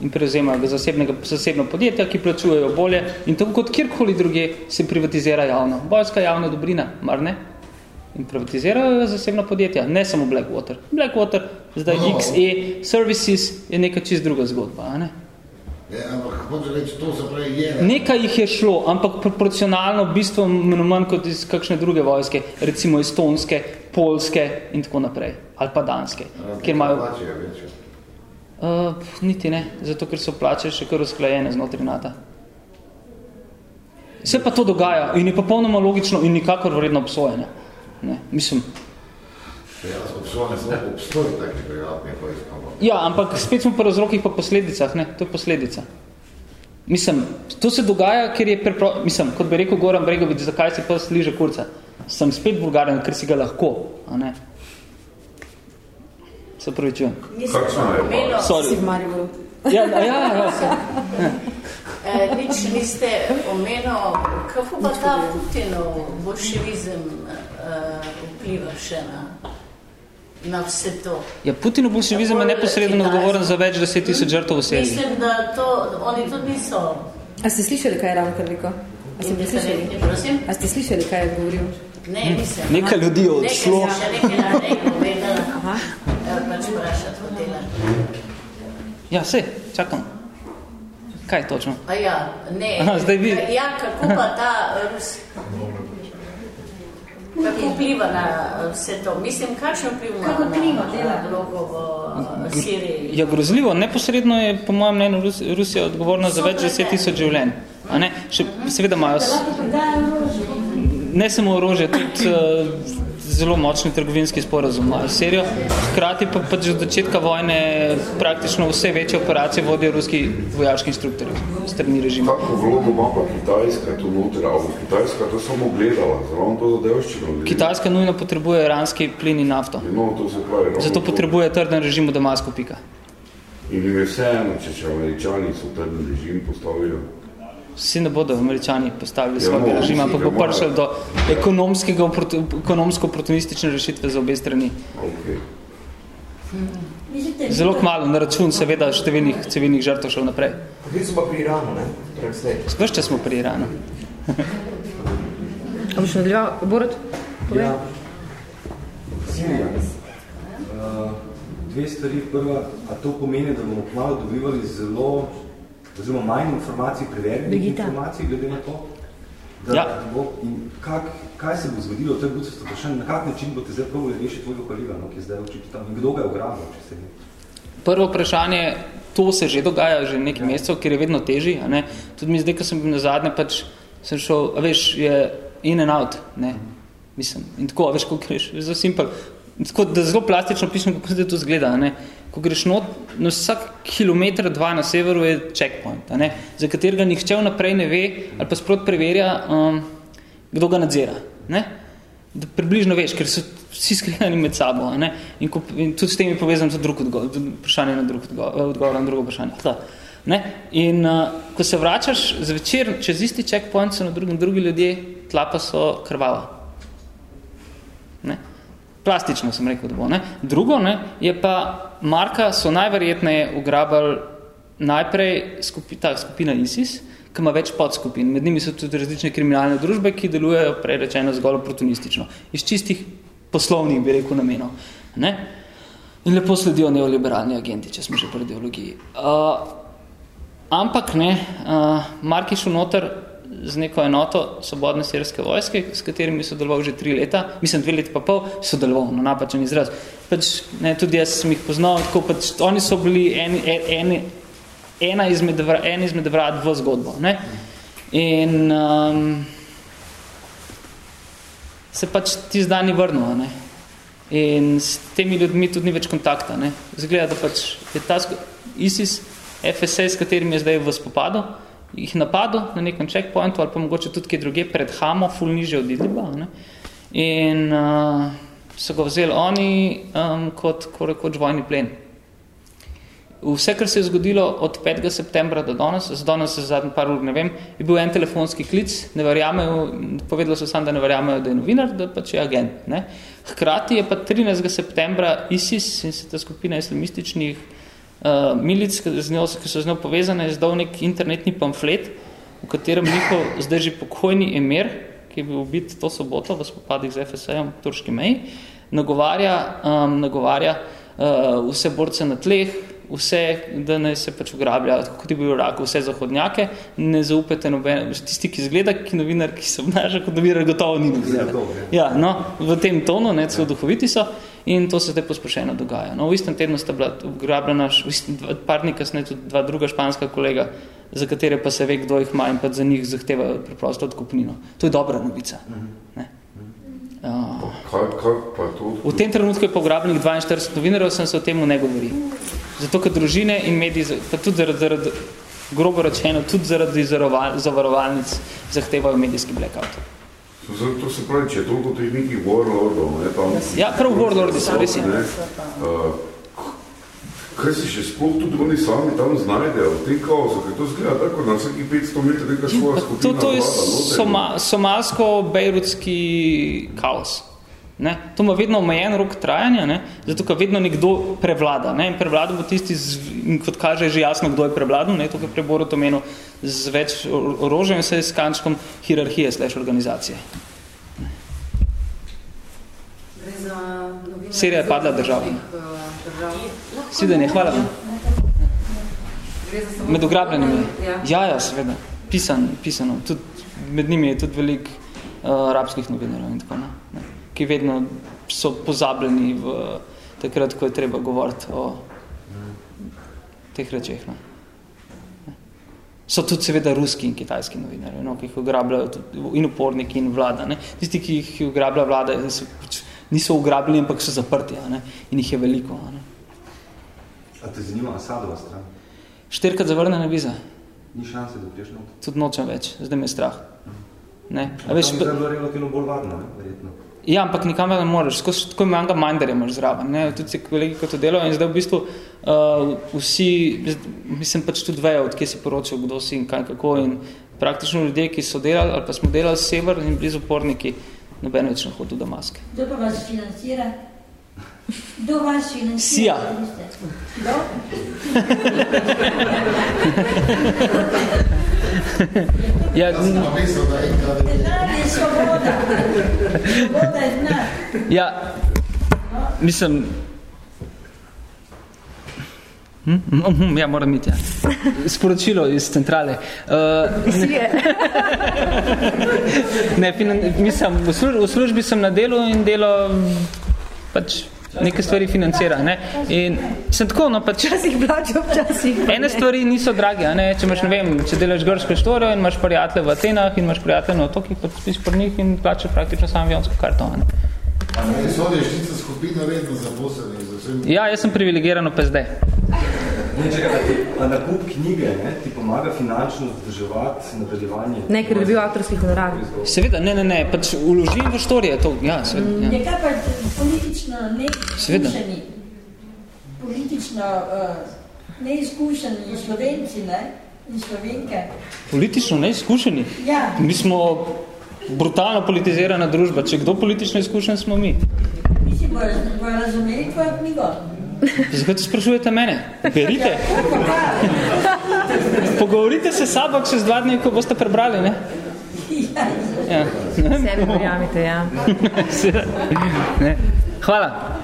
In prevzemajo ga zasebnega, zasebno podjetja, ki plačujejo bolje. In tako kot kjerkoli druge se privatizira javno. Bojska javna dobrina, mar ne? In privatizirajo zasebno podjetja, ne samo Blackwater. Blackwater, zdaj no. XE Services je neka čist druga zgodba, a ne? Ja, ampak reči, to se pravi je. Nekaj jih je šlo, ampak proporcionalno bistvo manj kot iz kakšne druge vojske, recimo estonske, polske in tako naprej, ali pa danske. A, kjer imajo... Uh, niti ne, zato ker so plače še kar usklajene znotraj NATO. Se pa to dogaja in je popolnoma logično in nikakor vredno obsojene. Ne, mislim, obstoj takih privatnih vojskov. Ja, ampak spet smo po razrokih pa posledicah, ne, to je posledica. Mislim, to se dogaja, ker je prepro... Mislim, kot bi rekel Goran Bregovič, zakaj si pa sliže kurca? Sem spet vulgaren, ker si ga lahko, a ne? Se pravi čujem. Sorry. Si v Mariboru. Ja, ja, ja. ja. Eh, nič niste omenil, kako pa ta Putinov bolševizem eh, vpliva še na, na vse to? Ja, Putinov bolševizem je neposredno odgovoren za več deset tisoč žrtov v Seriji. Mislim, da to, oni tudi niso... A ste slišali, kaj je ravno Karviko? A ste slišali? Prosim? A ste slišali, kaj je govoril? Ne, nisem. Nekaj ljudi je odšlo. Nekaj še nekaj na nekaj povedala. Aha. Pač vprašati hotela. Ja, se, čakam. Kaj točno? A ja, ne. Aha, zdaj vi. Ja, kako pa ta Rus... Kako vpliva na eh, vse to? Mislim, kakšen vpliv ima Kako na, dela? vlogo v eh, Siriji? Ja, grozljivo. Neposredno je, po mojem mnenju, Rus Rusija odgovorna za več deset tisoč življenj. A ne? Še, seveda imajo... s- Lahko prodajajo orožje. Ne samo orožje, tudi uh, zelo močni trgovinski sporazum imajo s Serijo. Hkrati pa pač od začetka vojne praktično vse večje operacije vodijo ruski vojaški instruktori strani režima. Kako vlogo ima pa Kitajska tu noter, ali Kitajska to samo gledala, zelo to zadevščino gleda. Kitajska nujno potrebuje iranski plin in nafto. No, to se pravi. ravno Zato to. potrebuje trden režim v Damasku, pika. In je vseeno, če če američani so trden režim postavijo. Vsi ne bodo američani postavili Ja, svojega režima, ampak bo morajo. do ekonomskega, oportu- ekonomsko-oportunistične rešitve za obe strani. Okay. Zelo kmalo, na račun seveda številnih civilnih žrtev šel naprej. Potem so pa pri Iranu, ne? Zdaj. Skvršče smo pri Iranu. A boš nadaljeval? Borut? Ja. Sirija. Uh, dve stvari. Prva, a to pomeni, da bomo kmalo dobivali zelo, oziroma manj informacij, preverjenih informacij glede na to? Da, Ja. bo, in kak, kaj se bo zgodilo, to je budcesto vprašanje, na kak način boste zdaj probali rešiti tvojega kolega, no, ki je zdaj očitno tam, in kdo ga je ugrabil, če se ne. Prvo vprašanje, to se že dogaja že nekaj mesecev, ker je vedno težji. A ne? Tudi mi zdaj, ko sem bil nazadnje, pač sem šel, a veš, je in and out, ne? Mislim, in tako, a veš, kako greš, zelo simpel. Tako, da zelo plastično pišem, kako zdaj to zgleda, ne? Ko greš not, na vsak kilometr dva na severu je checkpoint, ne? za katerega nihče vnaprej ne ve, ali pa sprot preverja, um, kdo ga nadzira. Ne? da približno veš, ker so vsi skregani med sabo. Ne? In, ko, in tudi s tem je povezan tudi drug odgovor, vprašanje na drug odgovor, odgovor na drugo vprašanje. Da. Ne? In uh, ko se vračaš zvečer čez isti checkpoint, so na drugem drugi ljudje, tla pa so krvava. Ne? Plastično sem rekel, da bo. Ne? Drugo ne, je pa, Marka so najverjetneje ugrabili najprej skupi, ta skupina ISIS, ki ima več podskupin. Med njimi so tudi različne kriminalne družbe, ki delujejo prej rečeno zgolj oportunistično. Iz čistih poslovnih, bi rekel, namenov. Ne? In lepo sledijo neoliberalni agenti, če smo že pri ideologiji. Uh, ampak ne, uh, Mark je šel noter z neko enoto svobodne sirske vojske, s katerimi sodeloval že tri leta, mislim dve leti pa pol, sodeloval, no napačen izraz. Pač, ne, tudi jaz sem jih poznal, tako pač, oni so bili eni, eni, ena izmed, vra, en izmed vrat v zgodbo. Ne? In um, se pač ti zdaj ni vrnil. a Ne? In s temi ljudmi tudi ni več kontakta. Ne? Zgleda, da pač je ta ISIS, FSA, s katerimi je zdaj v spopadu, jih napadel na nekem checkpointu ali pa mogoče tudi kje druge pred Hamo, ful niže od Idliba. Ne? In uh, so ga vzeli oni um, kot, kot rekoč vojni plen. Vse, kar se je zgodilo od 5. septembra do danes, z danes za zadnji par ur, ne vem, je bil en telefonski klic, ne verjamejo, povedalo so sam, da ne verjamejo, da je novinar, da pač je agent. Ne. Hkrati je pa 13. septembra ISIS in se ta skupina islamističnih uh, milic, z njo, ki so z njo povezane, je zdal nek internetni pamflet, v katerem njihov zdaj že pokojni emir, ki je bil ubit to soboto v spopadih z FSA-jem v turški meji, nagovarja, um, nagovarja uh, vse borce na tleh, vse, da ne se pač ugrablja, kot je bil v Iraku, vse zahodnjake, ne zaupete nobene, tisti, ki izgleda, ki novinar, ki se obnaša kot novinar, gotovo ni novinar. Ja, no, v tem tonu, ne, celo duhoviti so in to se zdaj pospešeno dogaja. No, v istem tednu sta bila ugrabljena, par dni kasneje tudi dva druga španska kolega, za katere pa se ve, kdo jih ima in pa za njih zahteva preprosto odkupnino. To je dobra novica. Ne. Uh, Kaj, kaj pa to? V tem trenutku je pograbljenih 42 novinarjev, sem se o tem ne govori. Zato, ker družine in mediji, pa tudi zaradi, zaradi grobo rečeno, tudi zaradi zavaroval, zavarovalnic zahtevajo medijski blackout. To, se- to se pravi, če je toliko teh nekih warlordov, ne, tam... Ja, prav warlordi so, res je. Kaj se še sploh tudi oni sami tam znajdejo v tem kaosu, ker to zgleda tako, na vsakih 500 metrov neka svoja skupina To, to je vlada noter. soma, somalsko-bejrutski kaos. Ne? To ima vedno omejen rok trajanja, ne? zato ker vedno nekdo prevlada. Ne? In prevlada bo tisti, z, in kot kaže, je že jasno, kdo je prevladal, ne? to, kar preboro to omenil, z več or- orožjem, vse s kančkom hierarhije slash organizacije. Sirija je padla država. eh, držav. Svidenje, hvala vam. Med ugrabljenimi. Ja. Ja, ja, seveda. Pisan, pisano. Tud, med njimi je tudi velik uh, arabskih novinarjev in tako ne, ne, ki vedno so pozabljeni v takrat, ko je treba govoriti o teh rečeh. No. So tudi seveda ruski in kitajski novinarji, no, ki jih ugrabljajo in uporniki in vlada. Ne. Tisti, ki jih ugrablja vlada, so, pač niso ugrabljeni, ampak so zaprti a ne, in jih je veliko. A ne. A te zanima Asadova stran? Štirkrat zavrnjena viza. Ni šanse, da priješ not? Tudi nočem več, zdaj me je strah. Ne? A A veš, pa, je bilo relativno bolj varno, ne? verjetno. Ja, ampak nikamor ne moreš, skozi tako imenega minderja imaš zraven, ne? tudi kolegi kot to delajo in zdaj v bistvu uh, vsi, mislim pač tudi vejo, od kje si poročal, kdo si in kaj, kako in praktično ljudje, ki so delali ali pa smo delali sever in blizu uporniki, noben več ne hodi v Damask. Kdo pa vas financira? Kdo vas financira? Sija. Ja. Ja, mislim... Hm? Hm, hm, Ja, moram iti, ja. Sporočilo iz centrale. Uh, ne, finan, mislim, v, služ, v službi sem na delu in delo pač neke stvari financira. Ne? In sem tako, no pač... Včasih plačo, včasih pa Ene ne. stvari niso drage, a ne? če imaš, ne vem, če delaš grško štorijo in imaš prijatelje v Atenah in imaš prijatelje na otokih, pa spiš pri njih in plačaš praktično samo avionsko karto. A ne? Ne, sodiš tica skupina vedno zaposleni za vsem. Ja, jaz sem privilegirano PSD. Ne, čekaj, a nakup knjige ne, ti pomaga finančno vzdrževati nadaljevanje? Ne, ker je bil avtorski honorar. Seveda, ne, ne, ne, pač uložim v štorije, to, ja, seveda. Ja. Nekaj pa politično neizkušeni, politično uh, neizkušeni Slovenci ne? in Slovenke. Politično neizkušeni. Ja. Mi smo brutalno politizirana družba. Če kdo politično izkušen, smo mi. Mislim, bojo, bojo razumeli tvojo knjigo. Zakaj te sprašujete mene? Berite. Pogovorite se s sabo čez dva dni, ko boste prebrali, ne? Ja. Sebi verjamite, ja. ne. Hvala.